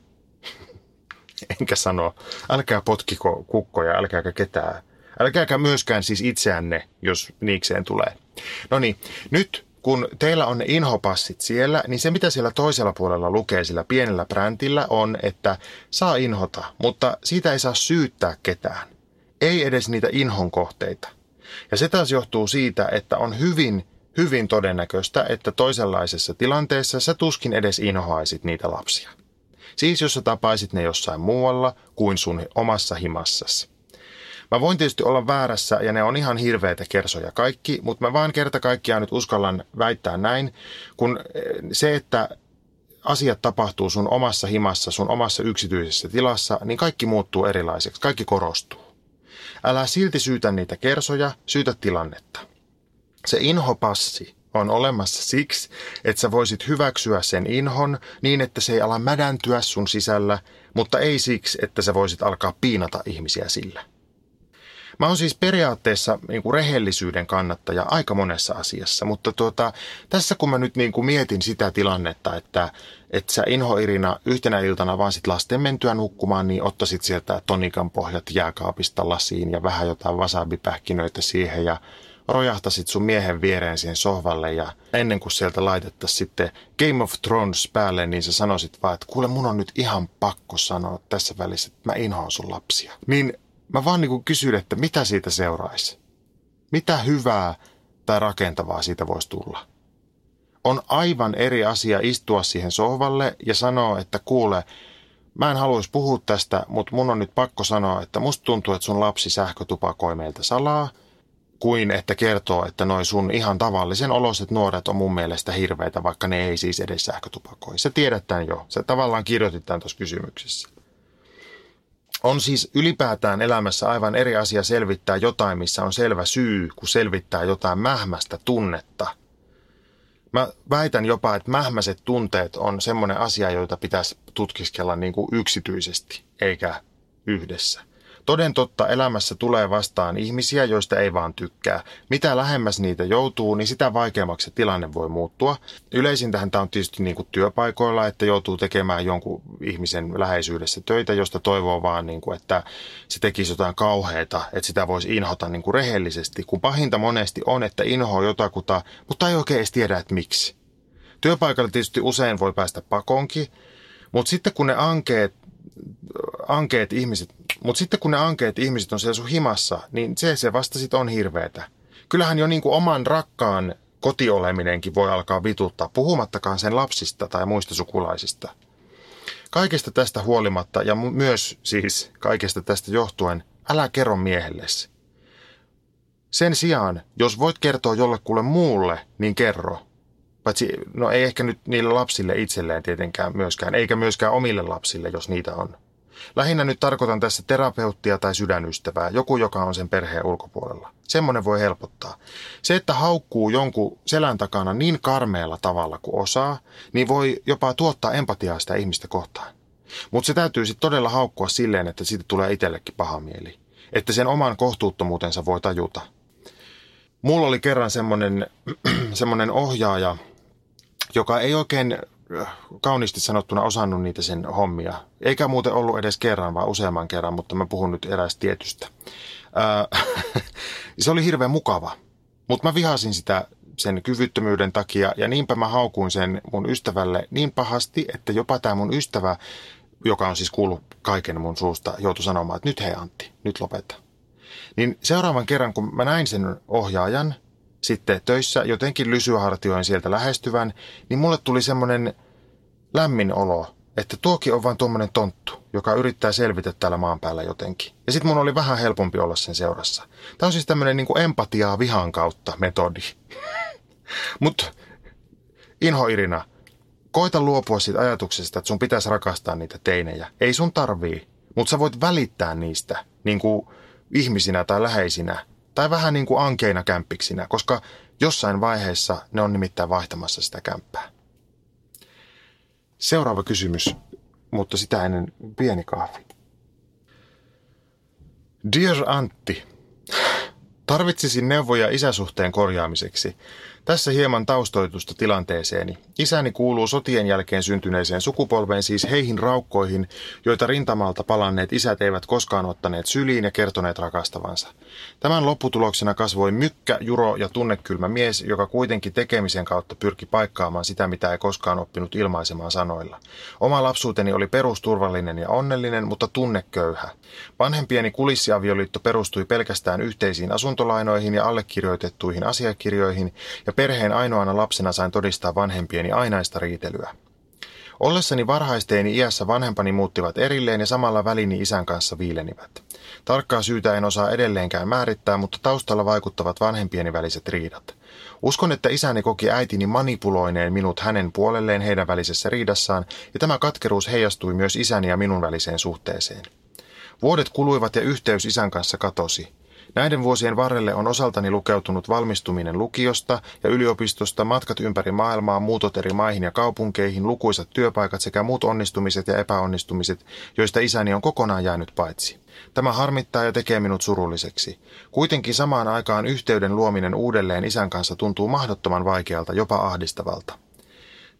S4: Enkä sano, älkää potkiko kukkoja, älkääkä ketään. Älkääkä myöskään siis itseänne, jos niikseen tulee. No niin, nyt kun teillä on ne inhopassit siellä, niin se mitä siellä toisella puolella lukee sillä pienellä bräntillä on, että saa inhota, mutta siitä ei saa syyttää ketään. Ei edes niitä inhon kohteita. Ja se taas johtuu siitä, että on hyvin, hyvin todennäköistä, että toisenlaisessa tilanteessa sä tuskin edes inhoaisit niitä lapsia. Siis jos sä tapaisit ne jossain muualla kuin sun omassa himassasi. Mä voin tietysti olla väärässä ja ne on ihan hirveitä kersoja kaikki, mutta mä vaan kerta kaikkiaan nyt uskallan väittää näin, kun eh, se, että asiat tapahtuu sun omassa himassa, sun omassa yksityisessä tilassa, niin kaikki muuttuu erilaiseksi, kaikki korostuu. Älä silti syytä niitä kersoja, syytä tilannetta. Se inhopassi on olemassa siksi, että sä voisit hyväksyä sen inhon niin, että se ei ala mädäntyä sun sisällä, mutta ei siksi, että sä voisit alkaa piinata ihmisiä sillä. Mä oon siis periaatteessa niin kuin rehellisyyden kannattaja aika monessa asiassa, mutta tuota, tässä kun mä nyt niin kuin mietin sitä tilannetta, että, että sä Inho Irina yhtenä iltana vaan sit lasten mentyä nukkumaan, niin ottaisit sieltä tonikan pohjat jääkaapista lasiin ja vähän jotain wasabipähkinöitä siihen ja rojahtasit sun miehen viereen siihen sohvalle ja ennen kuin sieltä laitettaisiin sitten Game of Thrones päälle, niin sä sanoisit vaan, että kuule mun on nyt ihan pakko sanoa tässä välissä, että mä inhoan sun lapsia. Niin Mä vaan niin kysyn, että mitä siitä seuraisi? Mitä hyvää tai rakentavaa siitä voisi tulla? On aivan eri asia istua siihen sohvalle ja sanoa, että kuule, mä en haluaisi puhua tästä, mutta mun on nyt pakko sanoa, että musta tuntuu, että sun lapsi sähkötupakoi meiltä salaa, kuin että kertoo, että noin sun ihan tavallisen oloset nuoret on mun mielestä hirveitä, vaikka ne ei siis edes sähkötupakoi. Se tiedetään jo. Se tavallaan kirjoitetaan tuossa kysymyksessä. On siis ylipäätään elämässä aivan eri asia selvittää jotain, missä on selvä syy, kuin selvittää jotain mähmästä tunnetta. Mä väitän jopa, että mähmäiset tunteet on semmoinen asia, joita pitäisi tutkiskella niin kuin yksityisesti, eikä yhdessä. Toden totta elämässä tulee vastaan ihmisiä, joista ei vaan tykkää. Mitä lähemmäs niitä joutuu, niin sitä vaikeammaksi tilanne voi muuttua. Yleisintähän tämä on tietysti niin kuin työpaikoilla, että joutuu tekemään jonkun ihmisen läheisyydessä töitä, josta toivoo vaan, niin kuin, että se tekisi jotain kauheita, että sitä voisi inhota niin kuin rehellisesti. Kun pahinta monesti on, että inhoa jotakuta, mutta ei oikein edes tiedä, että miksi. Työpaikalla tietysti usein voi päästä pakonkin, mutta sitten kun ne ankeet, ankeet ihmiset, mutta sitten kun ne ankeet ihmiset on siellä sun himassa, niin se, se vasta sitten on hirveetä. Kyllähän jo niin kuin oman rakkaan kotioleminenkin voi alkaa vituttaa, puhumattakaan sen lapsista tai muista sukulaisista. Kaikesta tästä huolimatta ja myös siis kaikesta tästä johtuen, älä kerro miehellesi. Sen sijaan, jos voit kertoa jollekulle muulle, niin kerro. Paitsi, no ei ehkä nyt niille lapsille itselleen tietenkään myöskään, eikä myöskään omille lapsille, jos niitä on. Lähinnä nyt tarkoitan tässä terapeuttia tai sydänystävää, joku, joka on sen perheen ulkopuolella. Semmoinen voi helpottaa. Se, että haukkuu jonkun selän takana niin karmeella tavalla kuin osaa, niin voi jopa tuottaa empatiaa sitä ihmistä kohtaan. Mutta se täytyy sitten todella haukkua silleen, että siitä tulee itsellekin paha mieli. Että sen oman kohtuuttomuutensa voi tajuta. Mulla oli kerran semmoinen, semmoinen ohjaaja, joka ei oikein kauniisti sanottuna osannut niitä sen hommia. Eikä muuten ollut edes kerran, vaan useamman kerran, mutta mä puhun nyt erästä tietystä. Se oli hirveän mukava, mutta mä vihasin sitä sen kyvyttömyyden takia ja niinpä mä haukuin sen mun ystävälle niin pahasti, että jopa tämä mun ystävä, joka on siis kuullut kaiken mun suusta, joutui sanomaan, että nyt hei Antti, nyt lopeta. Niin seuraavan kerran, kun mä näin sen ohjaajan sitten töissä, jotenkin lysyhartioin sieltä lähestyvän, niin mulle tuli semmoinen lämmin olo, että tuokin on vain tuommoinen tonttu, joka yrittää selvitä täällä maan päällä jotenkin. Ja sitten mun oli vähän helpompi olla sen seurassa. Tämä on siis tämmöinen niin empatiaa vihan kautta metodi. Mutta Inho Irina, koita luopua siitä ajatuksesta, että sun pitäisi rakastaa niitä teinejä. Ei sun tarvii, mutta sä voit välittää niistä niin kuin ihmisinä tai läheisinä. Tai vähän niin kuin ankeina kämppiksinä, koska jossain vaiheessa ne on nimittäin vaihtamassa sitä kämppää. Seuraava kysymys, mutta sitä ennen pieni kahvi. Dear Antti, tarvitsisin neuvoja isäsuhteen korjaamiseksi. Tässä hieman taustoitusta tilanteeseeni. Isäni kuuluu sotien jälkeen syntyneeseen sukupolveen, siis heihin raukkoihin, joita rintamalta palanneet isät eivät koskaan ottaneet syliin ja kertoneet rakastavansa. Tämän lopputuloksena kasvoi mykkä, juro ja tunnekylmä mies, joka kuitenkin tekemisen kautta pyrki paikkaamaan sitä, mitä ei koskaan oppinut ilmaisemaan sanoilla. Oma lapsuuteni oli perusturvallinen ja onnellinen, mutta tunneköyhä. Vanhempieni kulissiavioliitto perustui pelkästään yhteisiin asuntolainoihin ja allekirjoitettuihin asiakirjoihin, ja perheen ainoana lapsena sain todistaa vanhempieni ainaista riitelyä. Ollessani varhaisteeni iässä vanhempani muuttivat erilleen ja samalla välini isän kanssa viilenivät. Tarkkaa syytä en osaa edelleenkään määrittää, mutta taustalla vaikuttavat vanhempieni väliset riidat. Uskon, että isäni koki äitini manipuloineen minut hänen puolelleen heidän välisessä riidassaan, ja tämä katkeruus heijastui myös isäni ja minun väliseen suhteeseen. Vuodet kuluivat ja yhteys isän kanssa katosi. Näiden vuosien varrelle on osaltani lukeutunut valmistuminen lukiosta ja yliopistosta, matkat ympäri maailmaa, muutot eri maihin ja kaupunkeihin, lukuisat työpaikat sekä muut onnistumiset ja epäonnistumiset, joista isäni on kokonaan jäänyt paitsi. Tämä harmittaa ja tekee minut surulliseksi. Kuitenkin samaan aikaan yhteyden luominen uudelleen isän kanssa tuntuu mahdottoman vaikealta, jopa ahdistavalta.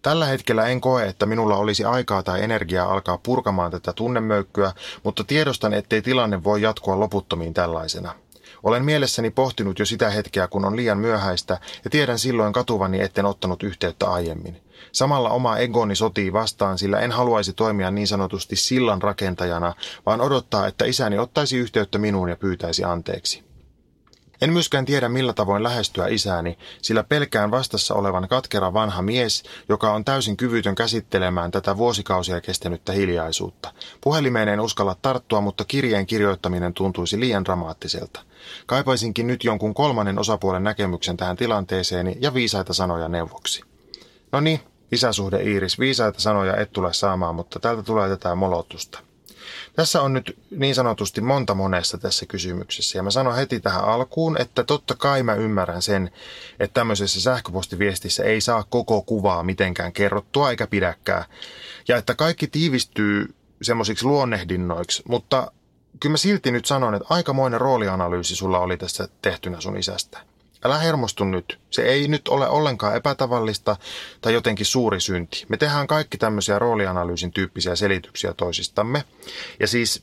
S4: Tällä hetkellä en koe, että minulla olisi aikaa tai energiaa alkaa purkamaan tätä tunnemöykkyä, mutta tiedostan, ettei tilanne voi jatkua loputtomiin tällaisena. Olen mielessäni pohtinut jo sitä hetkeä, kun on liian myöhäistä, ja tiedän silloin katuvani, etten ottanut yhteyttä aiemmin. Samalla oma egoni sotii vastaan, sillä en haluaisi toimia niin sanotusti sillan rakentajana, vaan odottaa, että isäni ottaisi yhteyttä minuun ja pyytäisi anteeksi. En myöskään tiedä millä tavoin lähestyä isääni, sillä pelkään vastassa olevan katkera vanha mies, joka on täysin kyvytön käsittelemään tätä vuosikausia kestänyttä hiljaisuutta. Puhelimeen en uskalla tarttua, mutta kirjeen kirjoittaminen tuntuisi liian dramaattiselta. Kaipaisinkin nyt jonkun kolmannen osapuolen näkemyksen tähän tilanteeseeni ja viisaita sanoja neuvoksi. No niin, isäsuhde Iiris, viisaita sanoja et tule saamaan, mutta täältä tulee tätä molotusta. Tässä on nyt niin sanotusti monta monessa tässä kysymyksessä. Ja mä sanon heti tähän alkuun, että totta kai mä ymmärrän sen, että tämmöisessä sähköpostiviestissä ei saa koko kuvaa mitenkään kerrottua eikä pidäkään. Ja että kaikki tiivistyy semmoisiksi luonnehdinnoiksi, mutta kyllä mä silti nyt sanon, että aikamoinen roolianalyysi sulla oli tässä tehtynä sun isästä. Älä hermostu nyt. Se ei nyt ole ollenkaan epätavallista tai jotenkin suuri synti. Me tehdään kaikki tämmöisiä roolianalyysin tyyppisiä selityksiä toisistamme. Ja siis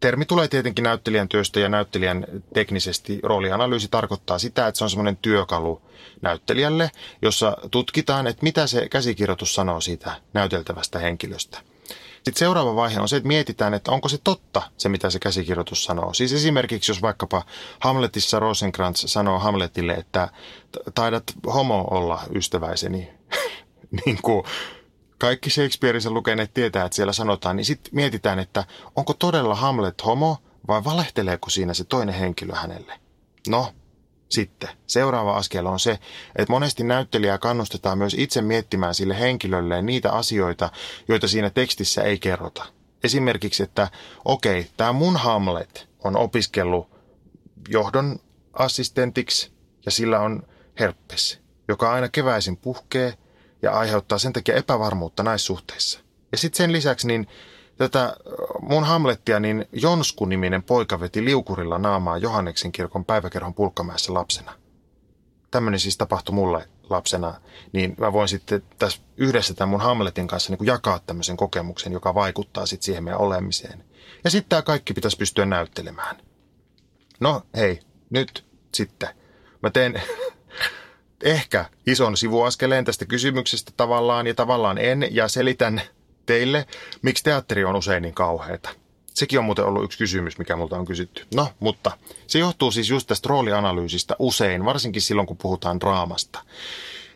S4: termi tulee tietenkin näyttelijän työstä ja näyttelijän teknisesti roolianalyysi tarkoittaa sitä, että se on semmoinen työkalu näyttelijälle, jossa tutkitaan, että mitä se käsikirjoitus sanoo siitä näyteltävästä henkilöstä. Sitten seuraava vaihe on se, että mietitään, että onko se totta, se mitä se käsikirjoitus sanoo. Siis esimerkiksi, jos vaikkapa Hamletissa Rosenkrantz sanoo Hamletille, että taidat homo olla ystäväiseni, niin kuin kaikki Shakespeareisen lukeneet tietää, että siellä sanotaan, niin sitten mietitään, että onko todella Hamlet homo vai valehteleeko siinä se toinen henkilö hänelle. No, sitten seuraava askel on se, että monesti näyttelijää kannustetaan myös itse miettimään sille henkilölle niitä asioita, joita siinä tekstissä ei kerrota. Esimerkiksi, että okei, okay, tämä mun Hamlet on opiskellut johdon assistentiksi ja sillä on herpes, joka aina keväisin puhkee ja aiheuttaa sen takia epävarmuutta näissä suhteissa. Ja sitten sen lisäksi niin tätä mun Hamlettia, niin Jonsku-niminen poika veti liukurilla naamaa Johanneksen kirkon päiväkerhon pulkkamäessä lapsena. Tämmöinen siis tapahtui mulle lapsena, niin mä voin sitten tässä yhdessä tämän mun Hamletin kanssa niin jakaa tämmöisen kokemuksen, joka vaikuttaa sitten siihen meidän olemiseen. Ja sitten tämä kaikki pitäisi pystyä näyttelemään. No hei, nyt sitten. Mä teen ehkä ison sivuaskeleen tästä kysymyksestä tavallaan ja tavallaan en ja selitän teille, miksi teatteri on usein niin kauheata. Sekin on muuten ollut yksi kysymys, mikä multa on kysytty. No, mutta se johtuu siis just tästä roolianalyysistä usein, varsinkin silloin kun puhutaan draamasta.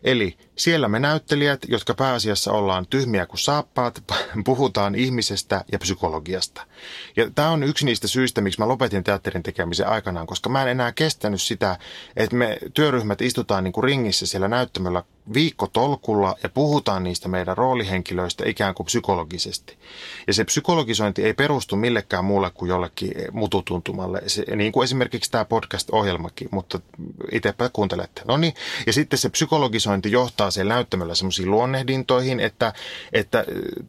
S4: Eli siellä me näyttelijät, jotka pääasiassa ollaan tyhmiä kuin saappaat, puhutaan ihmisestä ja psykologiasta. Ja tämä on yksi niistä syistä, miksi mä lopetin teatterin tekemisen aikanaan, koska mä en enää kestänyt sitä, että me työryhmät istutaan niin kuin ringissä siellä näyttämöllä viikkotolkulla ja puhutaan niistä meidän roolihenkilöistä ikään kuin psykologisesti. Ja se psykologisointi ei perustu millekään muulle kuin jollekin mututuntumalle, se, niin kuin esimerkiksi tämä podcast-ohjelmakin, mutta itsepä kuuntelette. No niin, ja sitten se psykologisointi johtaa sen näyttämällä semmoisiin luonnehdintoihin, että, että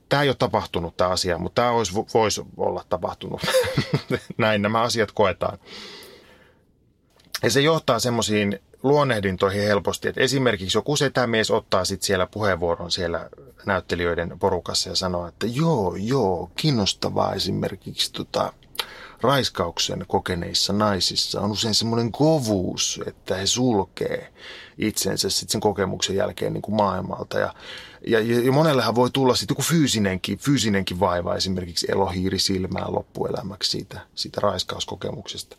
S4: tämä ei ole tapahtunut tämä asia, mutta tämä olisi, voisi olla tapahtunut. Näin nämä asiat koetaan. Ja se johtaa semmoisiin luonnehdintoihin helposti, että esimerkiksi joku setämies ottaa sitten siellä puheenvuoron siellä näyttelijöiden porukassa ja sanoo, että joo, joo, kiinnostavaa esimerkiksi tota, raiskauksen kokeneissa naisissa on usein semmoinen kovuus, että he sulkee itsensä sitten sen kokemuksen jälkeen niin kuin maailmalta. Ja, ja, ja monellehan voi tulla sitten joku fyysinenkin, fyysinenkin vaiva, esimerkiksi elohiiri silmään loppuelämäksi siitä, siitä raiskauskokemuksesta.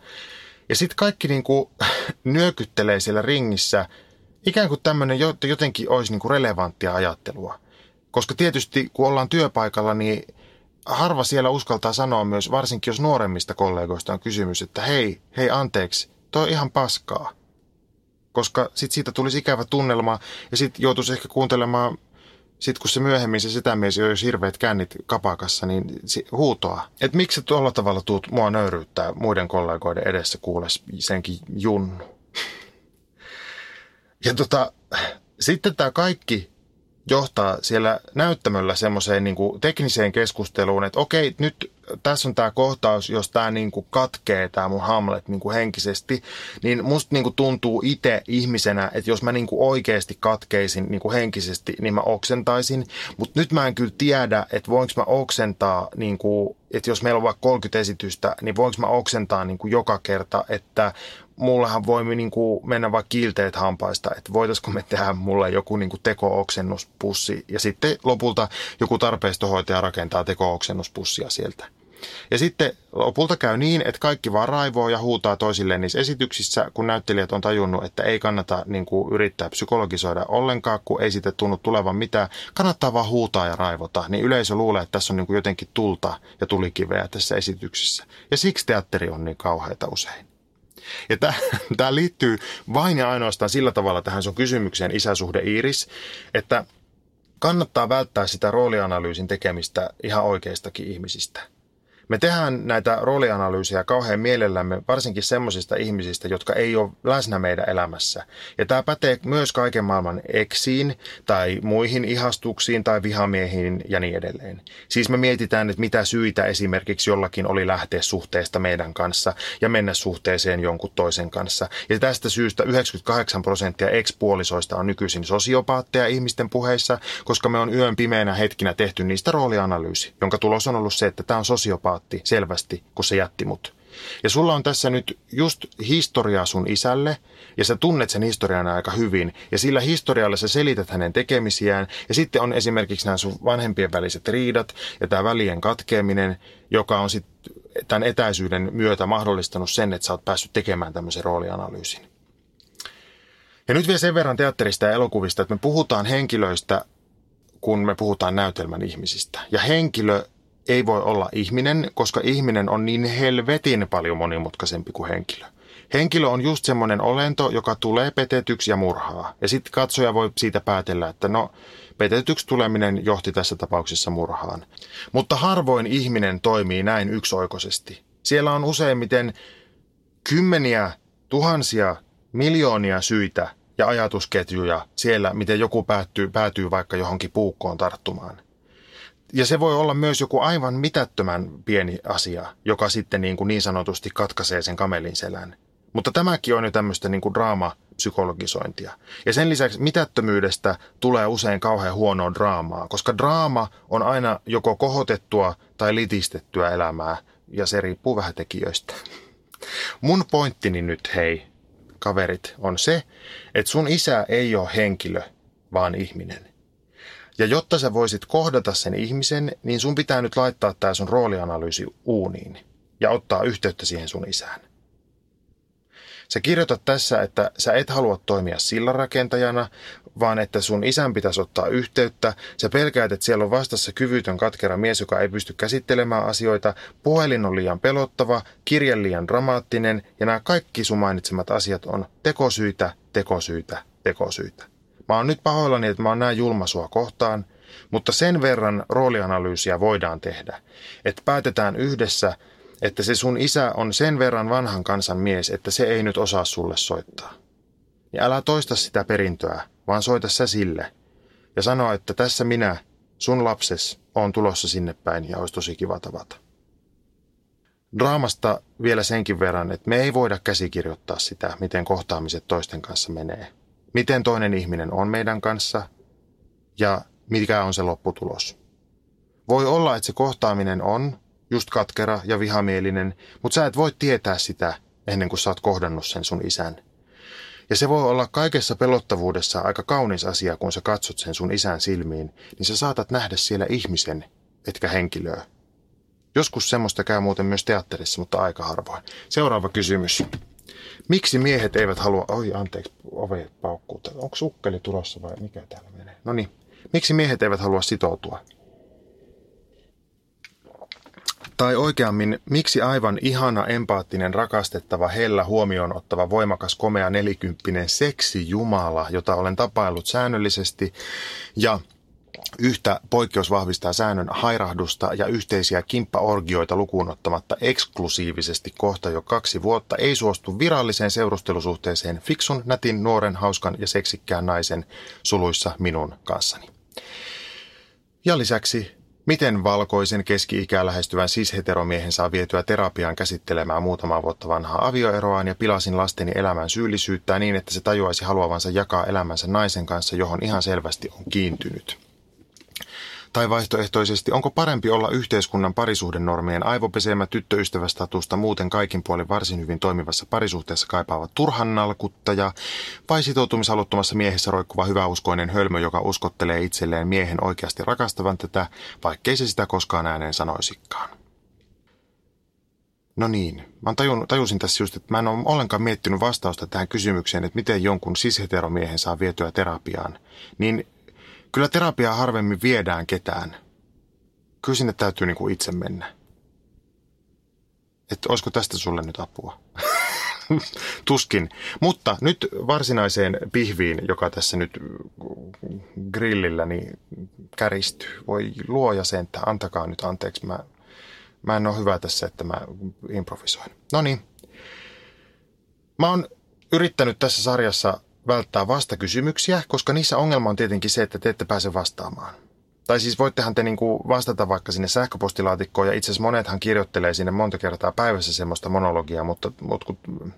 S4: Ja sitten kaikki niin kuin nyökyttelee siellä ringissä, ikään kuin tämmöinen jotenkin olisi niin kuin relevanttia ajattelua. Koska tietysti kun ollaan työpaikalla, niin harva siellä uskaltaa sanoa myös, varsinkin jos nuoremmista kollegoista on kysymys, että hei, hei anteeksi, toi on ihan paskaa. Koska sitten siitä tulisi ikävä tunnelma ja sitten joutuisi ehkä kuuntelemaan sitten kun se myöhemmin se sitä mies, jos hirveät kännit kapakassa, niin huutoa. Että miksi sä tuolla tavalla tuut mua nöyryyttää muiden kollegoiden edessä kuules senkin junnu. Ja tota, sitten tämä kaikki johtaa siellä näyttämöllä semmoiseen niin tekniseen keskusteluun, että okei, nyt tässä on tämä kohtaus, jos tämä niin kuin katkee, tämä mun Hamlet niin kuin henkisesti, niin musta niin kuin tuntuu itse ihmisenä, että jos mä niin kuin oikeasti katkeisin niin kuin henkisesti, niin mä oksentaisin. Mutta nyt mä en kyllä tiedä, että voinko mä oksentaa, niin kuin, että jos meillä on vaikka 30 esitystä, niin voinko mä oksentaa niin kuin joka kerta, että mullahan voi niin mennä vaikka kiilteet hampaista, että voitaisiko me tehdä mulle joku niin kuin teko-oksennuspussi ja sitten lopulta joku tarpeistohoitaja rakentaa teko-oksennuspussia sieltä. Ja sitten lopulta käy niin, että kaikki vaan raivoo ja huutaa toisilleen niissä esityksissä, kun näyttelijät on tajunnut, että ei kannata niin kuin, yrittää psykologisoida ollenkaan, kun ei siitä tunnu tulevan mitään. Kannattaa vaan huutaa ja raivota, niin yleisö luulee, että tässä on niin kuin, jotenkin tulta ja tulikiveä tässä esityksessä. Ja siksi teatteri on niin kauheita usein. Ja tämä liittyy vain ja ainoastaan sillä tavalla tähän sun kysymykseen isäsuhde Iiris, että kannattaa välttää sitä roolianalyysin tekemistä ihan oikeistakin ihmisistä – me tehdään näitä roolianalyysejä kauhean mielellämme, varsinkin semmoisista ihmisistä, jotka ei ole läsnä meidän elämässä. Ja tämä pätee myös kaiken maailman eksiin tai muihin ihastuksiin tai vihamiehiin ja niin edelleen. Siis me mietitään, että mitä syitä esimerkiksi jollakin oli lähteä suhteesta meidän kanssa ja mennä suhteeseen jonkun toisen kanssa. Ja tästä syystä 98 prosenttia ekspuolisoista on nykyisin sosiopaatteja ihmisten puheissa, koska me on yön pimeänä hetkinä tehty niistä roolianalyysi, jonka tulos on ollut se, että tämä on sosiopaatti psykopaatti selvästi, kun se jätti mut. Ja sulla on tässä nyt just historiaa sun isälle, ja sä tunnet sen historian aika hyvin, ja sillä historialla sä selität hänen tekemisiään, ja sitten on esimerkiksi nämä sun vanhempien väliset riidat, ja tämä välien katkeaminen, joka on sitten tämän etäisyyden myötä mahdollistanut sen, että sä oot päässyt tekemään tämmöisen roolianalyysin. Ja nyt vielä sen verran teatterista ja elokuvista, että me puhutaan henkilöistä, kun me puhutaan näytelmän ihmisistä. Ja henkilö ei voi olla ihminen, koska ihminen on niin helvetin paljon monimutkaisempi kuin henkilö. Henkilö on just semmoinen olento, joka tulee petetyksi ja murhaa. Ja sitten katsoja voi siitä päätellä, että no, petetyksi tuleminen johti tässä tapauksessa murhaan. Mutta harvoin ihminen toimii näin yksioikoisesti. Siellä on useimmiten kymmeniä, tuhansia, miljoonia syitä ja ajatusketjuja siellä, miten joku päätyy, päätyy vaikka johonkin puukkoon tarttumaan. Ja se voi olla myös joku aivan mitättömän pieni asia, joka sitten niin, kuin niin sanotusti katkaisee sen kamelin selän. Mutta tämäkin on jo tämmöistä niin kuin draamapsykologisointia. Ja sen lisäksi mitättömyydestä tulee usein kauhean huonoa draamaa, koska draama on aina joko kohotettua tai litistettyä elämää, ja se riippuu vähän tekijöistä. Mun pointtini nyt, hei, kaverit, on se, että sun isä ei ole henkilö, vaan ihminen. Ja jotta sä voisit kohdata sen ihmisen, niin sun pitää nyt laittaa tämä sun roolianalyysi uuniin ja ottaa yhteyttä siihen sun isään. Sä kirjoitat tässä, että sä et halua toimia sillanrakentajana, vaan että sun isän pitäisi ottaa yhteyttä. Sä pelkäät, että siellä on vastassa kyvytön katkera mies, joka ei pysty käsittelemään asioita. Puhelin on liian pelottava, kirje liian dramaattinen ja nämä kaikki sun mainitsemat asiat on tekosyitä, tekosyitä, tekosyitä. Mä oon nyt pahoillani, että mä oon näin julma sua kohtaan, mutta sen verran roolianalyysiä voidaan tehdä, että päätetään yhdessä, että se sun isä on sen verran vanhan kansan mies, että se ei nyt osaa sulle soittaa. Ja älä toista sitä perintöä, vaan soita sä sille. Ja sano, että tässä minä, sun lapses, on tulossa sinne päin ja olisi tosi kiva tavata. Draamasta vielä senkin verran, että me ei voida käsikirjoittaa sitä, miten kohtaamiset toisten kanssa menee. Miten toinen ihminen on meidän kanssa ja mikä on se lopputulos. Voi olla, että se kohtaaminen on just katkera ja vihamielinen, mutta sä et voi tietää sitä ennen kuin sä oot kohdannut sen sun isän. Ja se voi olla kaikessa pelottavuudessa aika kaunis asia, kun sä katsot sen sun isän silmiin, niin sä saatat nähdä siellä ihmisen, etkä henkilöä. Joskus semmoista käy muuten myös teatterissa, mutta aika harvoin. Seuraava kysymys. Miksi miehet eivät halua... Oi, anteeksi, ove paukkuu. Onko ukkeli tulossa vai mikä täällä menee? No niin. Miksi miehet eivät halua sitoutua? Tai oikeammin, miksi aivan ihana, empaattinen, rakastettava, hellä, huomioon ottava, voimakas, komea, nelikymppinen seksijumala, jota olen tapaillut säännöllisesti ja Yhtä poikkeus vahvistaa säännön hairahdusta ja yhteisiä kimppaorgioita lukuun ottamatta eksklusiivisesti kohta jo kaksi vuotta ei suostu viralliseen seurustelusuhteeseen fiksun, nätin, nuoren, hauskan ja seksikkään naisen suluissa minun kanssani. Ja lisäksi Miten valkoisen keski-ikää lähestyvän sis-heteromiehen saa vietyä terapiaan käsittelemään muutama vuotta vanhaa avioeroaan ja pilasin lasteni elämän syyllisyyttä niin, että se tajuaisi haluavansa jakaa elämänsä naisen kanssa, johon ihan selvästi on kiintynyt. Tai vaihtoehtoisesti, onko parempi olla yhteiskunnan parisuhdenormien aivopesemä tyttöystävästatusta muuten kaikin puolin varsin hyvin toimivassa parisuhteessa kaipaava turhan nalkuttaja, vai sitoutumishaluttomassa miehessä roikkuva hyväuskoinen hölmö, joka uskottelee itselleen miehen oikeasti rakastavan tätä, vaikkei se sitä koskaan ääneen sanoisikaan. No niin, mä tajun, tajusin tässä just, että mä en ole ollenkaan miettinyt vastausta tähän kysymykseen, että miten jonkun sisheteromiehen saa vietyä terapiaan. Niin Kyllä terapiaa harvemmin viedään ketään. Kyllä sinne täytyy niin kuin itse mennä. Että olisiko tästä sulle nyt apua? Tuskin. Mutta nyt varsinaiseen pihviin, joka tässä nyt grillillä niin käristyy. Voi luoja sen, että antakaa nyt anteeksi. Mä, mä en ole hyvä tässä, että mä improvisoin. No niin. Mä oon yrittänyt tässä sarjassa välttää vastakysymyksiä, koska niissä ongelma on tietenkin se, että te ette pääse vastaamaan. Tai siis voittehan te niinku vastata vaikka sinne sähköpostilaatikkoon, ja itse asiassa monethan kirjoittelee sinne monta kertaa päivässä semmoista monologiaa, mutta, mutta kun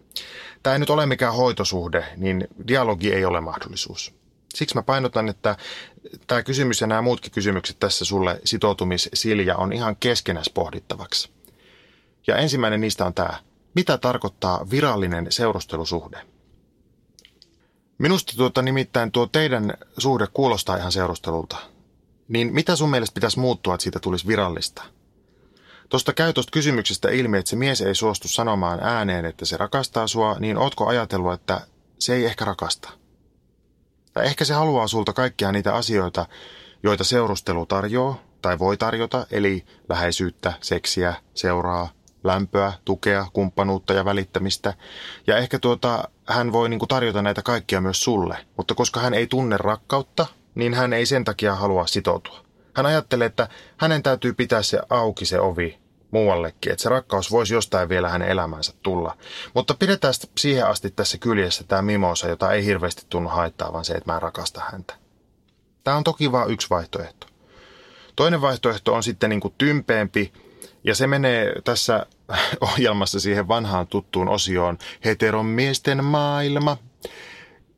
S4: tämä ei nyt ole mikään hoitosuhde, niin dialogi ei ole mahdollisuus. Siksi mä painotan, että tämä kysymys ja nämä muutkin kysymykset tässä sulle sitoutumissilja on ihan keskenäs pohdittavaksi. Ja ensimmäinen niistä on tämä. Mitä tarkoittaa virallinen seurustelusuhde? Minusta tuota, nimittäin tuo teidän suhde kuulostaa ihan seurustelulta. Niin mitä sun mielestä pitäisi muuttua, että siitä tulisi virallista? Tuosta käy tuosta kysymyksestä ilmi, että se mies ei suostu sanomaan ääneen, että se rakastaa sua, niin ootko ajatellut, että se ei ehkä rakasta? Tai ehkä se haluaa sulta kaikkia niitä asioita, joita seurustelu tarjoaa tai voi tarjota, eli läheisyyttä, seksiä, seuraa, lämpöä, tukea, kumppanuutta ja välittämistä. Ja ehkä tuota, hän voi niin kuin tarjota näitä kaikkia myös sulle, mutta koska hän ei tunne rakkautta, niin hän ei sen takia halua sitoutua. Hän ajattelee, että hänen täytyy pitää se auki se ovi muuallekin, että se rakkaus voisi jostain vielä hänen elämänsä tulla. Mutta pidetään siihen asti tässä kyljessä tämä mimosa, jota ei hirveästi tunnu haittaa, vaan se, että mä en rakasta häntä. Tämä on toki vain yksi vaihtoehto. Toinen vaihtoehto on sitten niin kuin tympeempi, ja se menee tässä ohjelmassa siihen vanhaan tuttuun osioon heteromiesten maailma.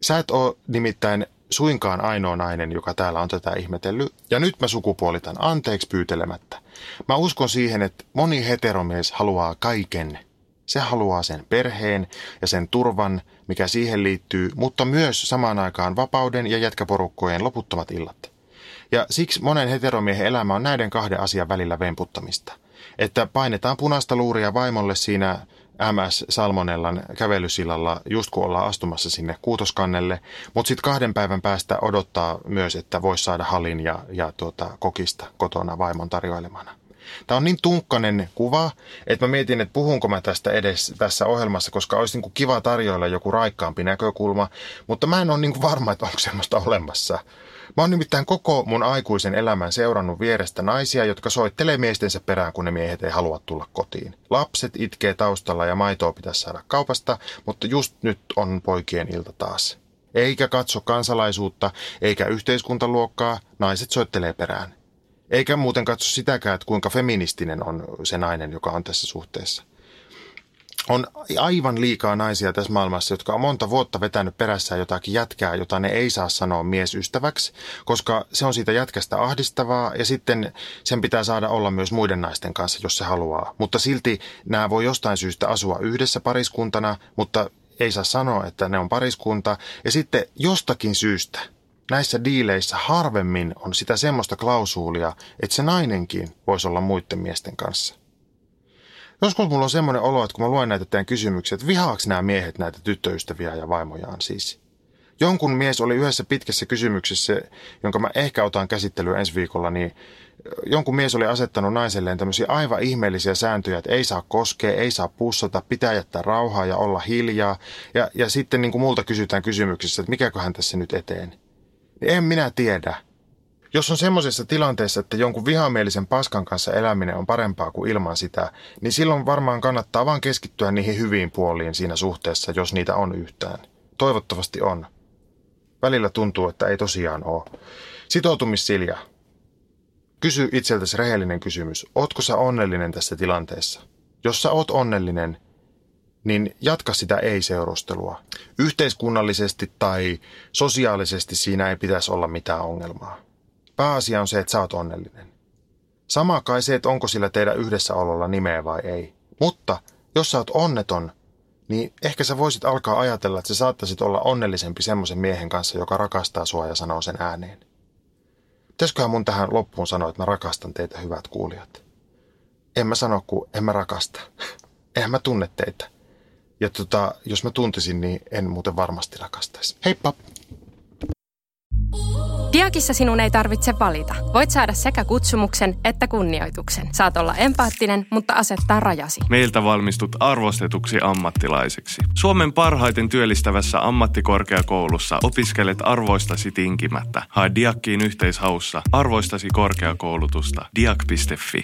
S4: Sä et ole nimittäin suinkaan ainoa nainen, joka täällä on tätä ihmetellyt. Ja nyt mä sukupuolitan anteeksi pyytelemättä. Mä uskon siihen, että moni heteromies haluaa kaiken. Se haluaa sen perheen ja sen turvan, mikä siihen liittyy, mutta myös samaan aikaan vapauden ja jätkäporukkojen loputtomat illat. Ja siksi monen heteromiehen elämä on näiden kahden asian välillä vemputtamista. Että painetaan punaista luuria vaimolle siinä MS Salmonellan kävelysillalla just kun ollaan astumassa sinne kuutoskannelle, mutta sitten kahden päivän päästä odottaa myös, että voisi saada halin ja, ja tuota, kokista kotona vaimon tarjoilemana. Tämä on niin tunkkanen kuva, että mä mietin, että puhunko mä tästä edes tässä ohjelmassa, koska olisi niin kuin kiva tarjoilla joku raikkaampi näkökulma, mutta mä en ole niin kuin varma, että onko semmoista olemassa. Mä oon nimittäin koko mun aikuisen elämän seurannut vierestä naisia, jotka soittelee miestensä perään, kun ne miehet ei halua tulla kotiin. Lapset itkee taustalla ja maitoa pitäisi saada kaupasta, mutta just nyt on poikien ilta taas. Eikä katso kansalaisuutta, eikä yhteiskuntaluokkaa, naiset soittelee perään. Eikä muuten katso sitäkään, että kuinka feministinen on se nainen, joka on tässä suhteessa on aivan liikaa naisia tässä maailmassa, jotka on monta vuotta vetänyt perässään jotakin jätkää, jota ne ei saa sanoa miesystäväksi, koska se on siitä jätkästä ahdistavaa ja sitten sen pitää saada olla myös muiden naisten kanssa, jos se haluaa. Mutta silti nämä voi jostain syystä asua yhdessä pariskuntana, mutta ei saa sanoa, että ne on pariskunta. Ja sitten jostakin syystä näissä diileissä harvemmin on sitä semmoista klausuulia, että se nainenkin voisi olla muiden miesten kanssa. Joskus mulla on semmoinen olo, että kun mä luen näitä teidän kysymyksiä, että vihaaks nämä miehet näitä tyttöystäviä ja vaimojaan siis. Jonkun mies oli yhdessä pitkässä kysymyksessä, jonka mä ehkä otan käsittelyä ensi viikolla, niin jonkun mies oli asettanut naiselleen tämmöisiä aivan ihmeellisiä sääntöjä, että ei saa koskea, ei saa pussata, pitää jättää rauhaa ja olla hiljaa. Ja, ja sitten niin kuin multa kysytään kysymyksissä, että mikäköhän tässä nyt eteen. Niin en minä tiedä. Jos on semmoisessa tilanteessa, että jonkun vihamielisen paskan kanssa eläminen on parempaa kuin ilman sitä, niin silloin varmaan kannattaa vaan keskittyä niihin hyviin puoliin siinä suhteessa, jos niitä on yhtään. Toivottavasti on. Välillä tuntuu, että ei tosiaan ole. Sitoutumissilja. Kysy itseltäsi rehellinen kysymys. Ootko sä onnellinen tässä tilanteessa? Jos sä oot onnellinen, niin jatka sitä ei-seurustelua. Yhteiskunnallisesti tai sosiaalisesti siinä ei pitäisi olla mitään ongelmaa. Pääasia on se, että sä oot onnellinen. Sama kai se, että onko sillä teidän yhdessäololla nimeä vai ei. Mutta jos sä oot onneton, niin ehkä sä voisit alkaa ajatella, että sä saattaisit olla onnellisempi semmoisen miehen kanssa, joka rakastaa sua ja sanoo sen ääneen. Pitäisiköhän mun tähän loppuun sanoa, että mä rakastan teitä hyvät kuulijat? En mä sano, kun en mä rakasta. Eihän mä tunne teitä. Ja tota, jos mä tuntisin, niin en muuten varmasti rakastaisi. Heippa!
S1: Diakissa sinun ei tarvitse valita. Voit saada sekä kutsumuksen että kunnioituksen. Saat olla empaattinen, mutta asettaa rajasi.
S2: Meiltä valmistut arvostetuksi ammattilaiseksi. Suomen parhaiten työllistävässä ammattikorkeakoulussa opiskelet arvoistasi tinkimättä. Hae Diakkiin yhteishaussa arvoistasi korkeakoulutusta. Diak.fi.